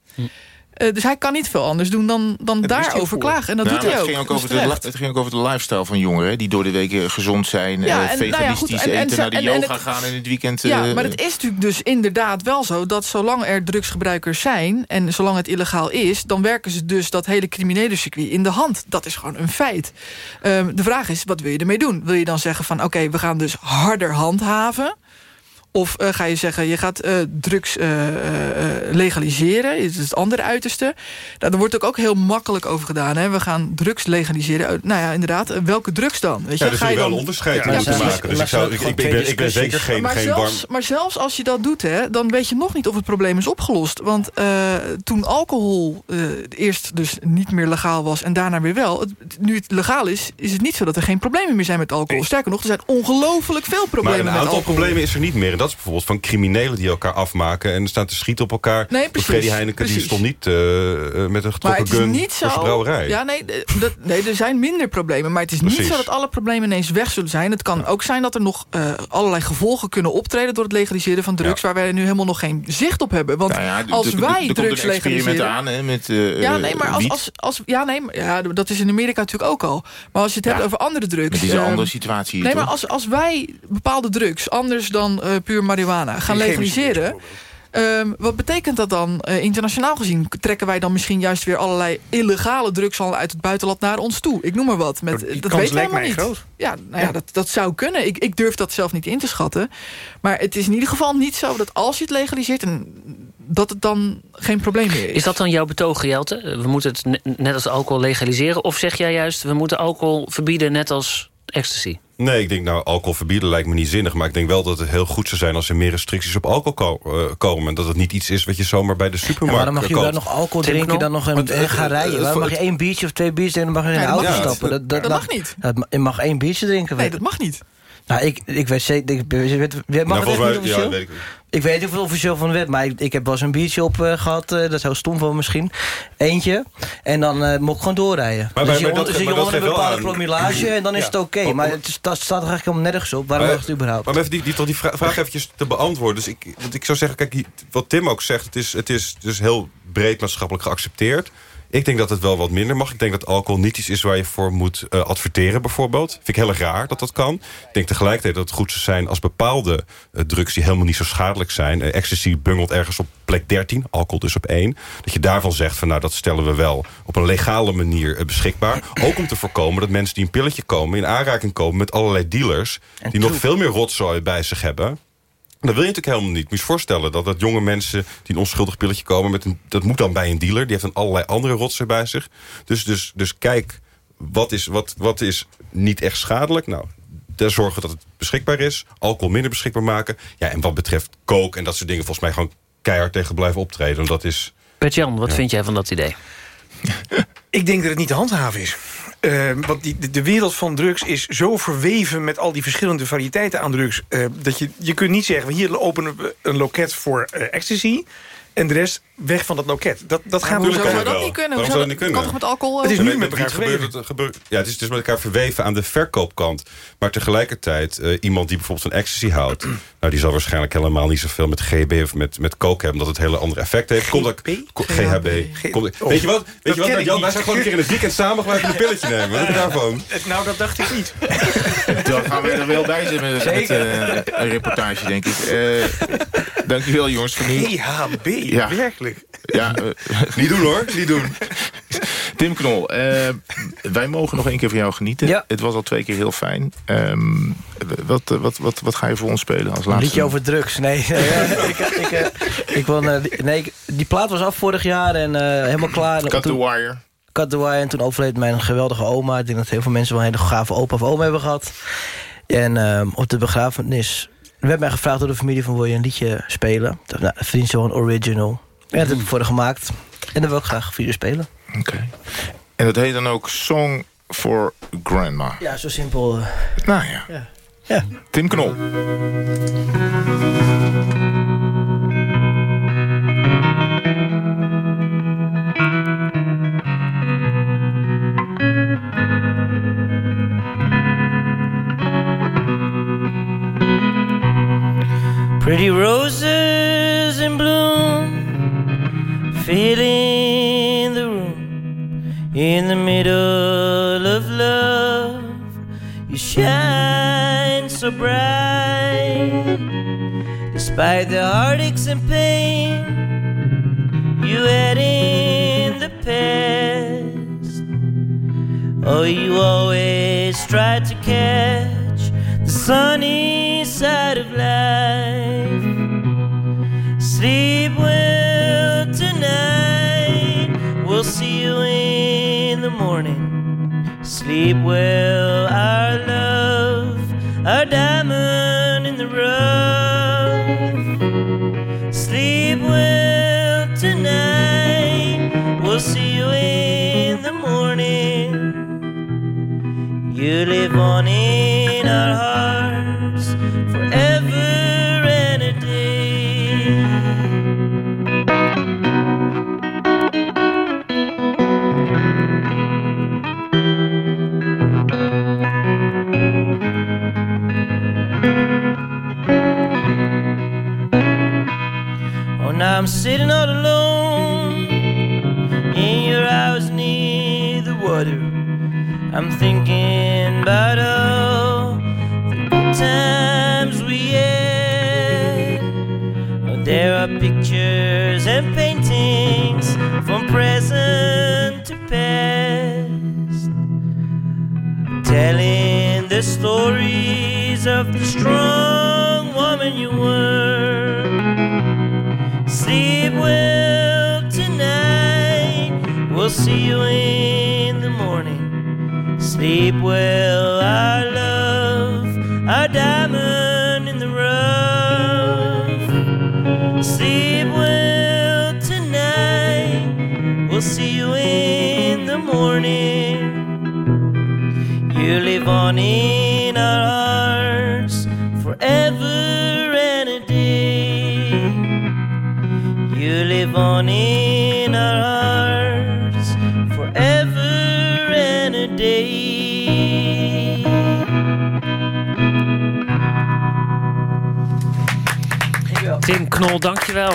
Eh, dus hij kan niet veel anders doen dan, dan daarover klagen. En dat Nou, doet hij ook. Het ging ook, over de, het ging ook over de lifestyle van jongeren... die door de week eh, gezond zijn, Ja, eh, en, nou ja, veganistisch en- en eten... naar de yoga het- gaan en in het weekend... Ja, eh, maar het is natuurlijk dus inderdaad wel zo... dat zolang er drugsgebruikers zijn en zolang het illegaal is... dan werken ze dus dat hele criminele circuit in de hand. Dat is gewoon een feit. Ehm, de vraag is, wat wil je ermee doen? Wil je dan zeggen van, oké, we gaan dus harder handhaven... Of eh, ga je zeggen, je gaat eh, drugs eh, eh, eh, legaliseren. Dat is het andere uiterste. Nou, daar wordt ook, ook heel makkelijk over gedaan. Hè? We gaan drugs legaliseren. Nou ja, inderdaad. Welke drugs dan? Weet je? Ja, ga je wel dan... een onderscheid Ja, moeten maar- maken. Dus maar ik, zou, ik, ik, ben, twee ik ben zeker geen, maar, geen warm... zelfs, maar zelfs als je dat doet, hè, dan weet je nog niet of het probleem is opgelost. Want eh, toen alcohol eh, eerst dus niet meer legaal was en daarna weer wel... Het, nu het legaal is, is het niet zo dat er geen problemen meer zijn met alcohol. Sterker nog, er zijn ongelooflijk veel Maar problemen een met aantal alcohol. problemen is er niet meer. Dat is bijvoorbeeld van criminelen die elkaar afmaken... en staan te schieten op elkaar. Nee, precies, Freddy Heineken die precies. stond niet eh, eh, met een getrokken het gun niet voor zo. zijn brouwerij. Ja, nee, dat, nee, er zijn minder problemen. Maar het is niet zo dat alle problemen ineens weg zullen zijn. Het kan ook zijn dat er nog eh, allerlei gevolgen kunnen optreden... door het legaliseren van drugs... waar wij nu helemaal nog geen zicht op hebben. Want nou ja, als wij er drugs legaliseren... aan hè, met eh, Ja, nee, maar als, als, als, ja, nee, ja, dat is in Amerika natuurlijk ook al. Maar als je het hebt over andere drugs... dit is een andere situatie hier, Nee, maar als, als wij bepaalde drugs, anders dan eh, puur marihuana, gaan legaliseren... ehm, wat betekent dat dan eh, internationaal gezien? Trekken wij dan misschien juist weer allerlei illegale drugs al uit het buitenland naar ons toe? Ik noem maar wat. Met, Die dat kans weten we lijkt helemaal mij niet. groot. Ja, nou ja, Dat, dat zou kunnen. Ik, ik durf dat zelf niet in te schatten. Maar het is in ieder geval niet zo dat als je het legaliseert... En, dat het dan geen probleem meer is. Is dat dan jouw betoog, Jelte? We moeten het ne- net als alcohol legaliseren? Of zeg jij juist, we moeten alcohol verbieden net als ecstasy? Nee, ik denk nou, alcohol verbieden lijkt me niet zinnig. Maar ik denk wel dat het heel goed zou zijn als er meer restricties op alcohol ko- eh, komen. En dat het niet iets is wat je zomaar bij de Ja, supermarkt waarom mag je daar nog alcohol drinken, dan nog een, Want, eh, en gaan rijden? eh, Waarom voor mag je één biertje of twee biertjes drinken, dan mag je in de auto stappen? Dat mag niet. dat- je mag één biertje drinken. Nee, dat mag niet. Nou, ik, ik weet zeker... Ik, weet- mag Nou, het officieel? ja, weet ik niet. Ik weet niet of het officieel van de wet, maar ik, ik heb wel eens een biertje op eh, gehad. eh, dat is heel stom van misschien. Eentje. En dan eh mocht ik gewoon doorrijden. Maar- dus maar- je maar onder- dat- je onder een bepaalde promillage en dan is Ja. het oké. Op- Maar op- het is, dat staat er eigenlijk helemaal nergens op. Waarom mag het überhaupt? Maar even die, die, toch die vra- vraag eventjes te beantwoorden. Dus ik, want ik zou zeggen, kijk, wat Tim ook zegt... het is, het is dus heel breed maatschappelijk geaccepteerd. Ik denk dat het wel wat minder mag. Ik denk dat alcohol niet iets is waar je voor moet eh, adverteren bijvoorbeeld. Vind ik heel erg raar dat dat kan. Ik denk tegelijkertijd dat het goed zou zijn als bepaalde eh, drugs... die helemaal niet zo schadelijk zijn. Eh, ecstasy bungelt ergens op plek 13, alcohol dus op 1. Dat je daarvan zegt van nou dat stellen we wel op een legale manier beschikbaar. Ook om te voorkomen dat mensen die een pilletje komen... in aanraking komen met allerlei dealers... die nog veel meer rotzooi bij zich hebben... Dat wil je natuurlijk helemaal niet. Moet je je voorstellen dat, dat jonge mensen die een onschuldig pilletje komen... Met een, dat moet dan bij een dealer. Die heeft dan allerlei andere rotzooi bij zich. Dus, dus, dus kijk, wat is, wat, wat is niet echt schadelijk? Nou, daar zorgen dat het beschikbaar is. Alcohol minder beschikbaar maken. Ja, en wat betreft kook en dat soort dingen... volgens mij gewoon keihard tegen blijven optreden. Want dat is... Bert-Jan, wat Ja. vind jij van dat idee? Ik denk dat het niet te handhaven is. Eh, want die, de, de wereld van drugs is zo verweven met al die verschillende variëteiten aan drugs... eh, dat je, je kunt niet zeggen, hier openen we een loket voor eh, ecstasy... en de rest weg van dat loket. Dat, dat gaat Hoezo dus zou ook dat niet kunnen? Waarom zou dat niet kunnen? Kan toch met alcohol... Het is ook? nu met elkaar gebeurt, ja, het is dus met elkaar verweven aan de verkoopkant. Maar tegelijkertijd, eh, iemand die bijvoorbeeld van ecstasy houdt... nou, die zal waarschijnlijk helemaal niet zoveel met GHB of met, met coke hebben... omdat het hele andere effect heeft. Komt dat, ko- GHB. Komt- Oh, weet je wat? Weet dat je wat Jan, wij zijn gewoon een keer in het weekend samen gewoon even een pilletje nemen. Wat vind je daarvan? Nou, dat dacht ik niet. Dan gaan we er wel bij zijn met, eh, een reportage, denk ik. Eh dankjewel, jongens. GHB, Ja. werkelijk. Ja, eh, Niet doen hoor, niet doen. Tim Knol, eh, wij mogen nog één keer van jou genieten. Ja. Het was al twee keer heel fijn. Ehm, wat, eh, wat, wat, wat ga je voor ons spelen als Een laatste? liedje over drugs. Nee, ik, ik, eh, ik eh, die- nee ik- die plaat was af vorig jaar en eh, helemaal klaar. Cut the toen- wire. Cut the Wire. En toen overleed mijn geweldige oma. Ik denk dat heel veel mensen wel een hele gave opa of oma hebben gehad. En ehm, op de begrafenis werd mij gevraagd door de familie van... wil je een liedje spelen? Ik dacht, nou, verdient zo een original. En dat heb ik voor haar gemaakt. En dat wil ik graag voor jullie spelen. Oké. En dat heet dan ook Song for Grandma. Ja, zo simpel. eh. Nou ja. Ja. ja. Tim Knol. Pretty roses filling the room. In the middle of love, you shine so bright. Despite the heartaches and pain you had in the past. Oh, you always tried to catch the sunny side of life. Sleep tonight. We'll see you in the morning. Sleep well, our love, our diamond in the rough. Sleep well tonight. We'll see you in the morning. You live on in our hearts sitting all alone in your house near the water. I'm thinking about all the good times we had. Oh, there are pictures and paintings from present to past, telling the stories of the strong woman you were. See you in the morning. Sleep well, our love, our diamond in the rough. Sleep well tonight. We'll see you in the morning. You live on in our hearts forever and a day. You live on in Knol, dankjewel.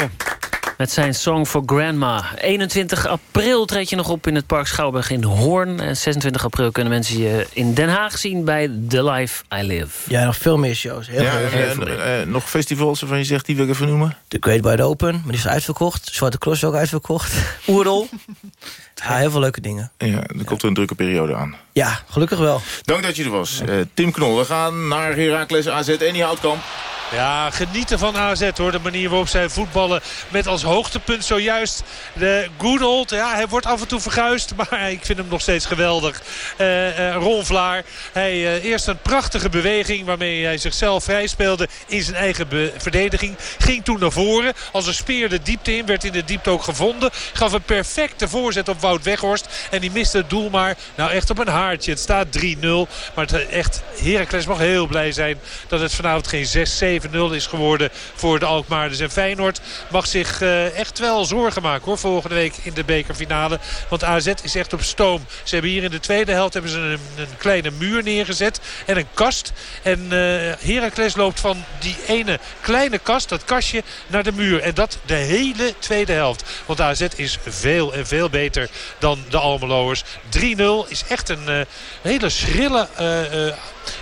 Met zijn Song for Grandma. 21 april treed je nog op in het Park Schouwburg in Hoorn. En 26 april kunnen mensen je in Den Haag zien bij The Life I Live. Ja, nog veel meer shows. Heel Ja, en, eh, nog festivals waarvan je zegt, die wil ik even noemen? The Great Wide Open, maar die is uitverkocht. Zwarte Cross is ook uitverkocht. Oerol. Ja, heel veel leuke dingen. Ja, er komt er een drukke periode aan. Ja, gelukkig wel. Dank dat je er was. Eh, Tim Knol, we gaan naar Heracles AZ en die Houtkamp. Ja, genieten van AZ hoor. De manier waarop zij voetballen met als hoogtepunt zojuist de Goodold. Ja, hij wordt af en toe verguisd, maar ik vind hem nog steeds geweldig. Eh, eh, Ron Vlaar. Hij, eh, eerst een prachtige beweging waarmee hij zichzelf vrij speelde in zijn eigen verdediging. Ging toen naar voren. Als een speer de diepte in. Werd in de diepte ook gevonden. Gaf een perfecte voorzet op Wout Weghorst. En die miste het doel maar nou echt op een haartje. Het staat 3-0. Maar het, echt, Heracles mag heel blij zijn dat het vanavond geen 6-7 7-0 is geworden voor de Alkmaarders. En Feyenoord mag zich eh, echt wel zorgen maken hoor. Volgende week in de bekerfinale. Want AZ is echt op stoom. Ze hebben hier in de tweede helft hebben ze een, een kleine muur neergezet. En een kast. En eh Heracles loopt van die ene kleine kast, dat kastje, naar de muur. En dat de hele tweede helft. Want AZ is veel en veel beter dan de Almeloers. 3-0 is echt een eh, hele schrille...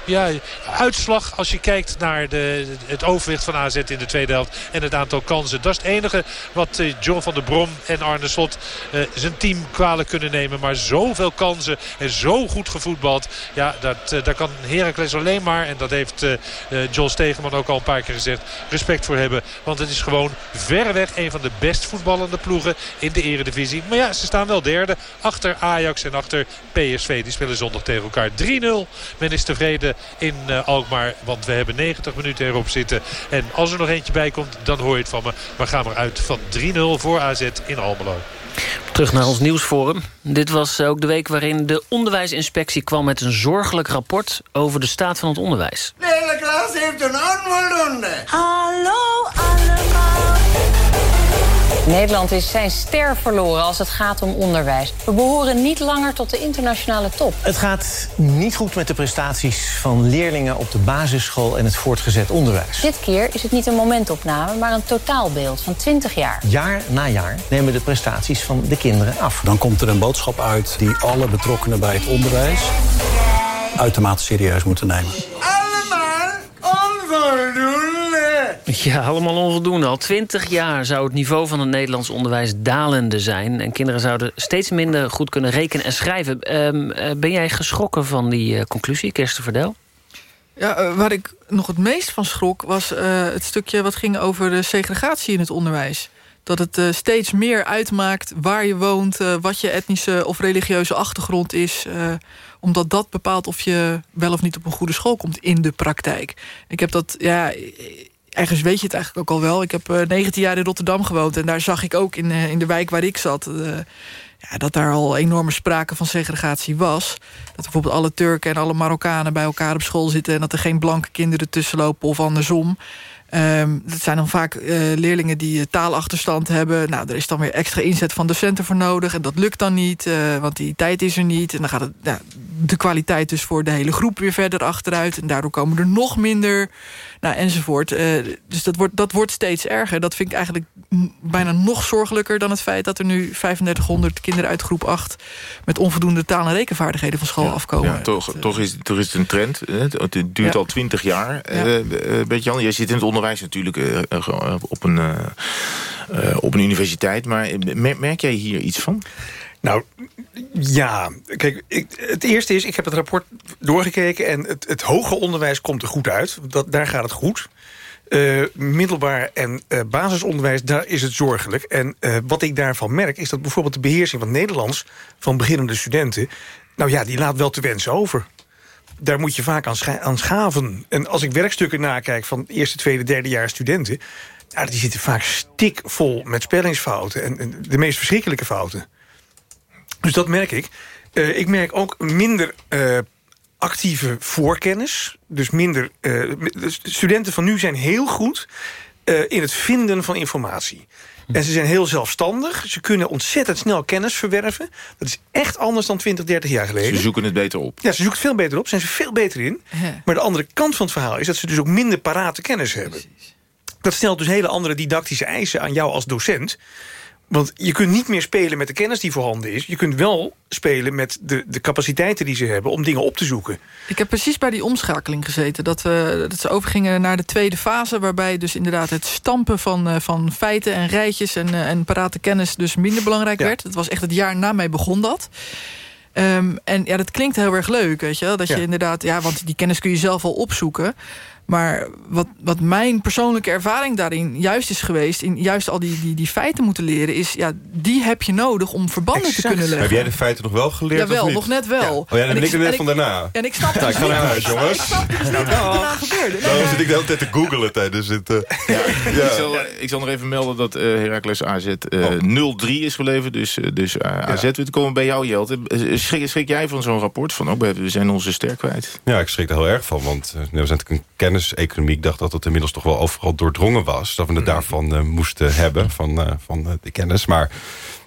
ja, uitslag als je kijkt naar de, het overwicht van AZ in de tweede helft. En het aantal kansen. Dat is het enige wat eh, John van der Brom en Arne Slot eh, zijn team kwalijk kunnen nemen. Maar zoveel kansen en zo goed gevoetbald. Ja, dat, uh, daar kan Heracles alleen maar. En dat heeft uh, John Stegeman ook al een paar keer gezegd. Respect voor hebben. Want het is gewoon verreweg een van de best voetballende ploegen in de eredivisie. Maar ja, ze staan wel derde. Achter Ajax en achter PSV. Die spelen zondag tegen elkaar 3-0. Men is tevreden in uh, Alkmaar. Want we hebben 90 minuten erop zitten. En als er nog eentje bij komt, dan hoor je het van me. Maar gaan we uit van 3-0 voor AZ in Almelo. Terug naar ons nieuwsforum. Dit was ook de week waarin de onderwijsinspectie kwam met een zorgelijk rapport over de staat van het onderwijs. De hele klas heeft een onvoldoende. Hallo. Nederland is zijn ster verloren als het gaat om onderwijs. We behoren niet langer tot de internationale top. Het gaat niet goed met de prestaties van leerlingen op de basisschool en het voortgezet onderwijs. Dit keer is het niet een momentopname, maar een totaalbeeld van 20 jaar. Jaar na jaar nemen de prestaties van de kinderen af. Dan komt er een boodschap uit die alle betrokkenen bij het onderwijs uitermate serieus moeten nemen. Onvoldoende. Ja, allemaal onvoldoende. Al twintig jaar zou het niveau van het Nederlands onderwijs dalende zijn. En kinderen zouden steeds minder goed kunnen rekenen en schrijven. Um, uh, ben jij geschrokken van die uh, conclusie, Kirsten Verdel? Ja, uh, waar ik nog het meest van schrok... was het stukje wat ging over de segregatie in het onderwijs. Dat het steeds meer uitmaakt waar je woont... wat je etnische of religieuze achtergrond is omdat dat bepaalt of je wel of niet op een goede school komt in de praktijk. Ik heb dat, ja, ergens weet je het eigenlijk ook al wel. Ik heb uh, 19 jaar in Rotterdam gewoond en daar zag ik ook in, uh, in de wijk waar ik zat... Uh, ja, dat daar al enorme sprake van segregatie was. Dat bijvoorbeeld alle Turken en alle Marokkanen bij elkaar op school zitten... en dat er geen blanke kinderen tussenlopen of andersom... Um, dat zijn dan vaak uh, leerlingen die uh, taalachterstand hebben. Nou, er is dan weer extra inzet van docenten voor nodig. En dat lukt dan niet, uh, want die tijd is er niet. En dan gaat het, de kwaliteit dus voor de hele groep weer verder achteruit. En daardoor komen er nog minder, nou, enzovoort. dus dat wordt, dat wordt steeds erger. Dat vind ik eigenlijk bijna nog zorgelijker dan het feit... dat er nu 3500 kinderen uit groep 8... met onvoldoende taal- en rekenvaardigheden van school ja, afkomen. Ja, toch, toch, is, toch is het een trend. Het duurt ja. al 20 jaar. Ja. Bert-Jan, jij zit in het onderwijs natuurlijk uh, uh, op, een, uh, op een universiteit. Maar merk jij hier iets van? Nou, ja. Kijk, ik, het eerste is, ik heb het rapport doorgekeken... en het, het hoger onderwijs komt er goed uit. Dat, daar gaat het goed. Uh, middelbaar en uh, basisonderwijs, daar is het zorgelijk. En uh, wat ik daarvan merk, is dat bijvoorbeeld de beheersing van Nederlands... van beginnende studenten, nou ja, die laat wel te wensen over daar moet je vaak aan, aan schaven. En als ik werkstukken nakijk van eerste, tweede, derde jaar studenten... Ja, die zitten vaak stikvol met spellingsfouten. En, en de meest verschrikkelijke fouten. Dus dat merk ik. Uh, ik merk ook minder uh, actieve voorkennis. Dus minder... Uh, studenten van nu zijn heel goed in het vinden van informatie. En ze zijn heel zelfstandig. Ze kunnen ontzettend snel kennis verwerven. Dat is echt anders dan 20, 30 jaar geleden. Ze zoeken het beter op. Ja, ze zoeken het veel beter op. Zijn ze veel beter in. Maar de andere kant van het verhaal is dat ze dus ook minder parate kennis hebben. Precies. Dat stelt dus hele andere didactische eisen aan jou als docent. Want je kunt niet meer spelen met de kennis die voorhanden is. Je kunt wel spelen met de, de capaciteiten die ze hebben om dingen op te zoeken. Ik heb precies bij die omschakeling gezeten. Dat, we, dat ze overgingen naar de tweede fase. Waarbij dus inderdaad het stampen van, van feiten en rijtjes en, en parate kennis dus minder belangrijk ja. werd. Het was echt het jaar na mij begon dat. Um, en ja, dat klinkt heel erg leuk, weet je. Dat je inderdaad, ja, want die kennis kun je zelf al opzoeken. Maar wat, wat mijn persoonlijke ervaring daarin juist is geweest... in juist al die, die, die feiten moeten leren... is ja, die heb je nodig om verbanden exact. te kunnen leggen. Heb jij de feiten nog wel geleerd Jawel, of niet? nog net wel. Ja. Oh ja, dan ben ik er net van daarna. En ik snap ja, ik ga naar huis, jongens. Ik snap dus niet wat er daarna gebeurde. Daarom nee. zit ik de hele tijd te googelen tijdens het... Uh, ja. ja. Ik, zal, ik zal nog even melden dat uh, Heracles AZ uh, oh. 0-3 is geleverd. Dus, dus AZ ja. we komen bij jou, Jelte. Schrik, schrik jij van zo'n rapport? Van, oh, we zijn onze ster kwijt. Ja, ik schrik er heel erg van. Want we zijn natuurlijk een kenniseconomie. Ik dacht dat het inmiddels toch wel overal doordrongen was. Dat we het daarvan uh, moesten hebben, van, uh, van uh, de kennis. Maar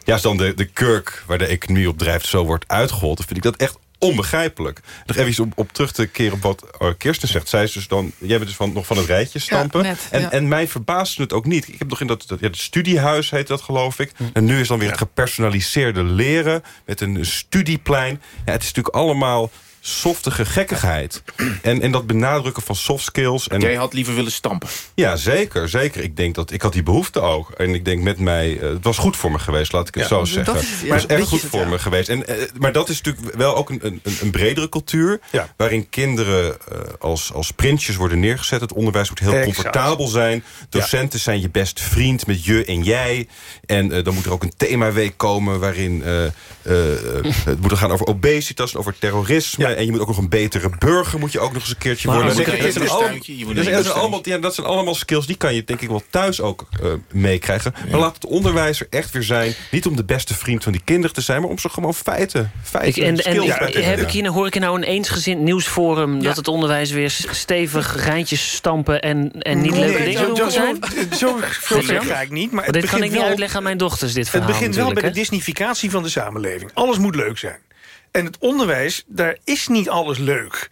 ja, als dan de, de kurk waar de economie op drijft zo wordt uitgehold... dan vind ik dat echt onbegrijpelijk. Nog even op, op terug te keren op wat Kirsten zegt. Zij is dus dan, jij bent dus van, nog van het rijtje stampen. Ja, net, en, ja. en mij verbaasde het ook niet. Ik heb nog in dat, dat ja, het studiehuis heet dat geloof ik. En nu is dan weer het gepersonaliseerde leren... met een studieplein. Ja, het is natuurlijk allemaal softige gekkigheid. En, en dat benadrukken van soft skills. En, Jij had liever willen stampen. Ja, zeker. zeker. Ik denk dat ik had die behoefte ook. En ik denk met mij, eh, het was goed voor me geweest, laat ik het Ja, zo zeggen. is- ja, het was weet echt goed het, voor ja. me geweest. En, eh, maar dat is natuurlijk wel ook een, een, een bredere cultuur. Waarin kinderen eh, als, als prinsjes worden neergezet. Het onderwijs moet heel Exact. comfortabel zijn. Docenten zijn je beste vriend met je en jij. En dan moet er ook een themaweek komen waarin het moet gaan over obesitas, over terrorisme. En je moet ook nog een betere burger moet je ook nog eens een keertje Maar worden. Dat zijn allemaal- skills die kan je denk ik wel thuis ook eh, meekrijgen. Maar laat het onderwijs er echt weer zijn. Niet om de beste vriend van die kinderen te zijn, maar om ze gewoon feiten. Ik, feiten en en skills ik- bij te heb leren. ik hier, hoor ik hier nou een eensgezind nieuwsforum... dat het onderwijs weer stevig rijntjes stampen en, en niet Nee, leuke dingen zo- doen zo- kan zijn? Ga ik niet. Maar het dit kan ik niet uitleggen aan mijn dochters, dit Het verhaal begint wel bij de disnificatie van de samenleving. Alles moet leuk zijn. En het onderwijs, daar is niet alles leuk.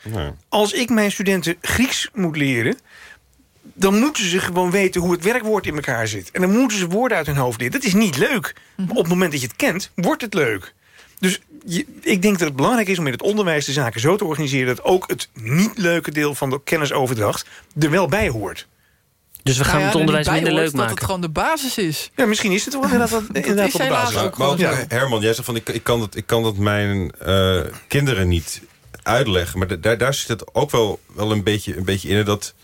Als ik mijn studenten Grieks moet leren... dan moeten ze gewoon weten hoe het werkwoord in elkaar zit. En dan moeten ze woorden uit hun hoofd leren. Dat is niet leuk. Maar op het moment dat je het kent, wordt het leuk. Dus je- ik denk dat het belangrijk is om in het onderwijs de zaken zo te organiseren... dat ook het niet leuke deel van de kennisoverdracht er wel bij hoort. Dus we gaan Nou ja, het er onderwijs minder leuk Dat maken. het gewoon de basis is. Ja, misschien is het wel inderdaad, wat, inderdaad de basis. ook Maar ook, Ja. eh, Herman, jij zegt van ik, ik, kan dat, ik kan dat mijn eh, kinderen niet uitleggen. Maar da- daar, daar zit het ook wel, wel een, beetje, een beetje in. Dat,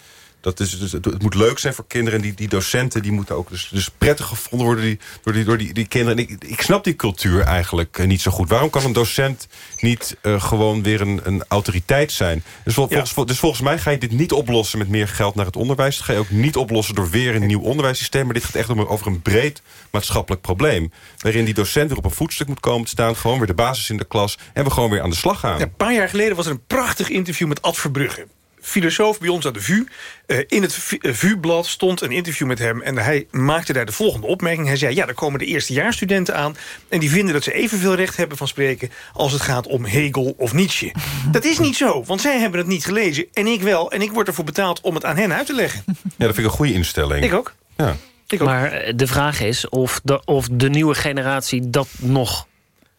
dat is, dus, het, moet leuk zijn voor kinderen. En die, die docenten die moeten ook dus, dus prettig gevonden worden die, door, die, door die, die kinderen. En ik, ik snap die cultuur eigenlijk eh, niet zo goed. Waarom kan een docent niet eh, gewoon weer een, een autoriteit zijn? Dus, vol- volgens, dus volgens mij ga je dit niet oplossen met meer geld naar het onderwijs. Dat ga je ook niet oplossen door weer een nieuw onderwijssysteem. Maar dit gaat echt om, over een breed maatschappelijk probleem. Waarin die docent weer op een voetstuk moet komen te staan. Gewoon weer de basis in de klas. En we gewoon weer aan de slag gaan. Ja, een paar jaar geleden was er een prachtig interview met Ad Verbrugge. Filosoof bij ons aan de VU. Eh, in het eh, VU-blad stond een interview met hem... en hij maakte daar de volgende opmerking. Hij zei, ja, er komen de eerstejaarsstudenten aan... en die vinden dat ze evenveel recht hebben van spreken... als het gaat om Hegel of Nietzsche. Dat is niet zo, want zij hebben het niet gelezen. En ik wel, en ik word ervoor betaald om het aan hen uit te leggen. Ja, dat vind ik een goede instelling. Ik ook. Ja. Maar eh, de vraag is of de, of de nieuwe generatie dat nog...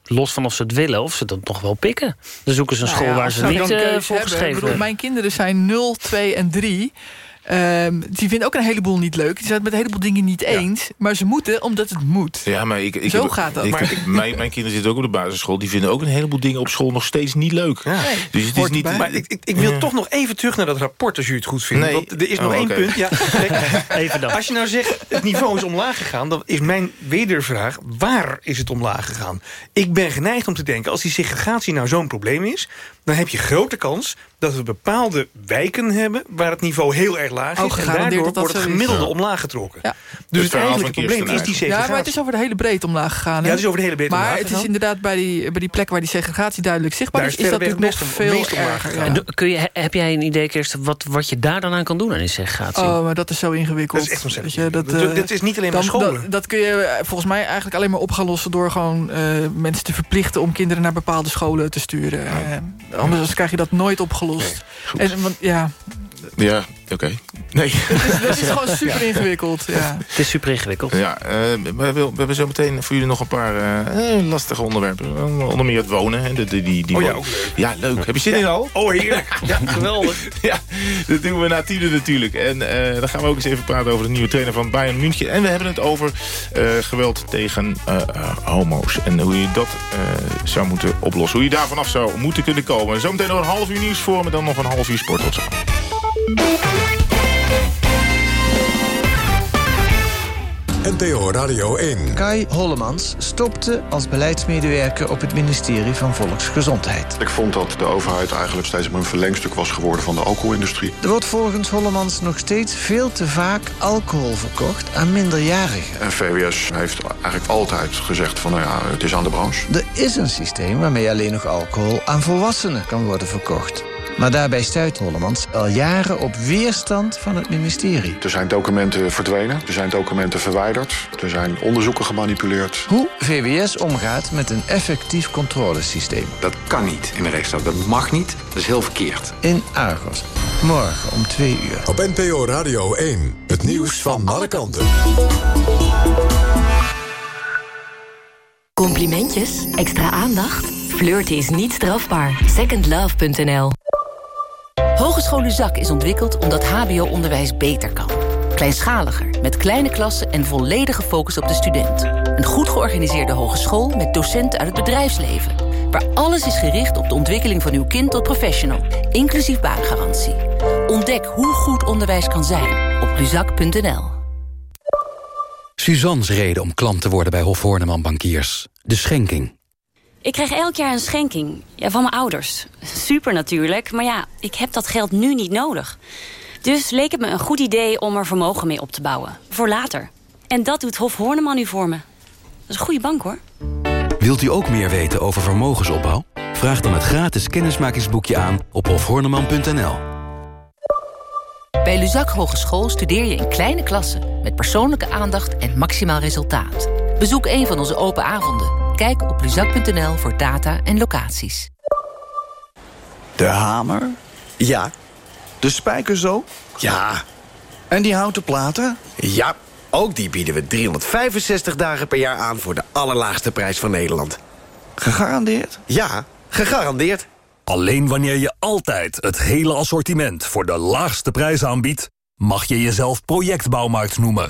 los van of ze het willen, of ze dat nog wel pikken. Dan zoeken ze een Nou school ja, waar ze niet eh, voor geschreven hebben. Mijn kinderen zijn 0, 2 en 3. Ehm, die vinden ook een heleboel niet leuk. Die zijn het met een heleboel dingen niet eens. Maar ze moeten omdat het moet. Ja, maar ik, ik Zo heb- gaat dat. ik- Maar- ik- mijn, mijn kinderen zitten ook op de basisschool. Die vinden ook een heleboel dingen op school nog steeds niet leuk. dus het is niet... Maar ik, ik, ik wil Ja. toch nog even terug naar dat rapport, als u het goed vindt. Nee. Want er is nog Oh, één punt. Ja, Even dan. Als je nou zegt, het niveau is omlaag gegaan... dan is mijn wedervraag, waar is het omlaag gegaan? Ik ben geneigd om te denken, als die segregatie nou zo'n probleem is... dan heb je grote kans dat we bepaalde wijken hebben... waar het niveau heel erg laag Oh, is. En daardoor dat dat wordt het is. gemiddelde Ja. omlaag getrokken. Ja. Dus het, verhaal eigenlijke van probleem is die segregatie. Ja, maar het is over de hele breedte omlaag gegaan. Ja, het is over de hele breedte Maar omlaag het is inderdaad bij die, bij die plek waar die segregatie duidelijk zichtbaar Daar is... is dat natuurlijk nog veel meest omlaag erger. ja. En kun je, he- heb jij een idee, Kirsten, wat, wat je daar dan aan kan doen aan die segregatie? Oh, maar dat is zo ingewikkeld. Dat is echt ontzettend je, dat, eh, Dat- is niet alleen maar scholen. Dat, dat kun je eh, volgens mij eigenlijk alleen maar op gaan lossen... door gewoon eh, mensen te verplichten om kinderen naar bepaalde scholen te sturen. Anders krijg je dat nooit opgelost. en, want, ja, Ja, oké. Nee. dat is gewoon super ingewikkeld. Ja. Het is super ingewikkeld. Ja, eh, we, wil- we hebben zo meteen voor jullie nog een paar eh, eh, lastige onderwerpen. Onder meer het wonen. Hè. De, de- die, die Oh ja, ook leuk. Ja, leuk. Heb je zin in al? Oh, heerlijk. Ja, geweldig. ja, dat doen we na tienen natuurlijk. En eh, dan gaan we ook eens even praten over de nieuwe trainer van Bayern München. En we hebben het over eh, geweld tegen homo's. En hoe je dat eh, zou moeten oplossen. Hoe je daar vanaf zou moeten kunnen komen. Zometeen nog een half uur nieuws voor me. Dan nog een half uur sport. Tot zo. NPO Radio 1. Kai Hollemans stopte als beleidsmedewerker op het ministerie van Volksgezondheid. Ik vond dat de overheid eigenlijk steeds maar een verlengstuk was geworden van de alcoholindustrie. Er wordt volgens Hollemans nog steeds veel te vaak alcohol verkocht aan minderjarigen. En VWS heeft eigenlijk altijd gezegd van nou ja, het is aan de branche. Er is een systeem waarmee alleen nog alcohol aan volwassenen kan worden verkocht. Maar daarbij stuit Hollemans al jaren op weerstand van het ministerie. Er zijn documenten verdwenen, er zijn documenten verwijderd, er zijn onderzoeken gemanipuleerd. Hoe VWS omgaat met een effectief controlesysteem. Dat kan niet in de rechtsstaat. Dat mag niet. Dat is heel verkeerd. In Argos. Morgen om twee uur. Op NPO Radio 1. Het nieuws van alle kanten. Complimentjes? Extra aandacht? Flirten is niet strafbaar. Secondlove.nl Hogeschool Zak is ontwikkeld omdat hbo-onderwijs beter kan. Kleinschaliger, met kleine klassen en volledige focus op de student. Een goed georganiseerde hogeschool met docenten uit het bedrijfsleven. Waar alles is gericht op de ontwikkeling van uw kind tot professional. Inclusief baangarantie. Ontdek hoe goed onderwijs kan zijn op luzak.nl. Suzanne's reden om klant te worden bij Hof Horneman Bankiers. De schenking. Ik krijg elk jaar een schenking. Ja, van mijn ouders. Super natuurlijk, maar ja, ik heb dat geld nu niet nodig. Dus leek het me een goed idee om er vermogen mee op te bouwen. Voor later. En dat doet Hof Horneman nu voor me. Dat is een goede bank, hoor. Wilt u ook meer weten over vermogensopbouw? Vraag dan het gratis kennismakingsboekje aan op hofhorneman.nl. Bij Luzak Hogeschool studeer je in kleine klassen... met persoonlijke aandacht en maximaal resultaat. Bezoek een van onze open avonden. Kijk op luzak.nl voor data en locaties. De hamer? Ja. De spijkerzo? Ja. En die houten platen? Ja, ook die bieden we 365 dagen per jaar aan... voor de allerlaagste prijs van Nederland. Gegarandeerd? Ja, gegarandeerd. Alleen wanneer je altijd het hele assortiment voor de laagste prijs aanbiedt... mag je jezelf projectbouwmarkt noemen.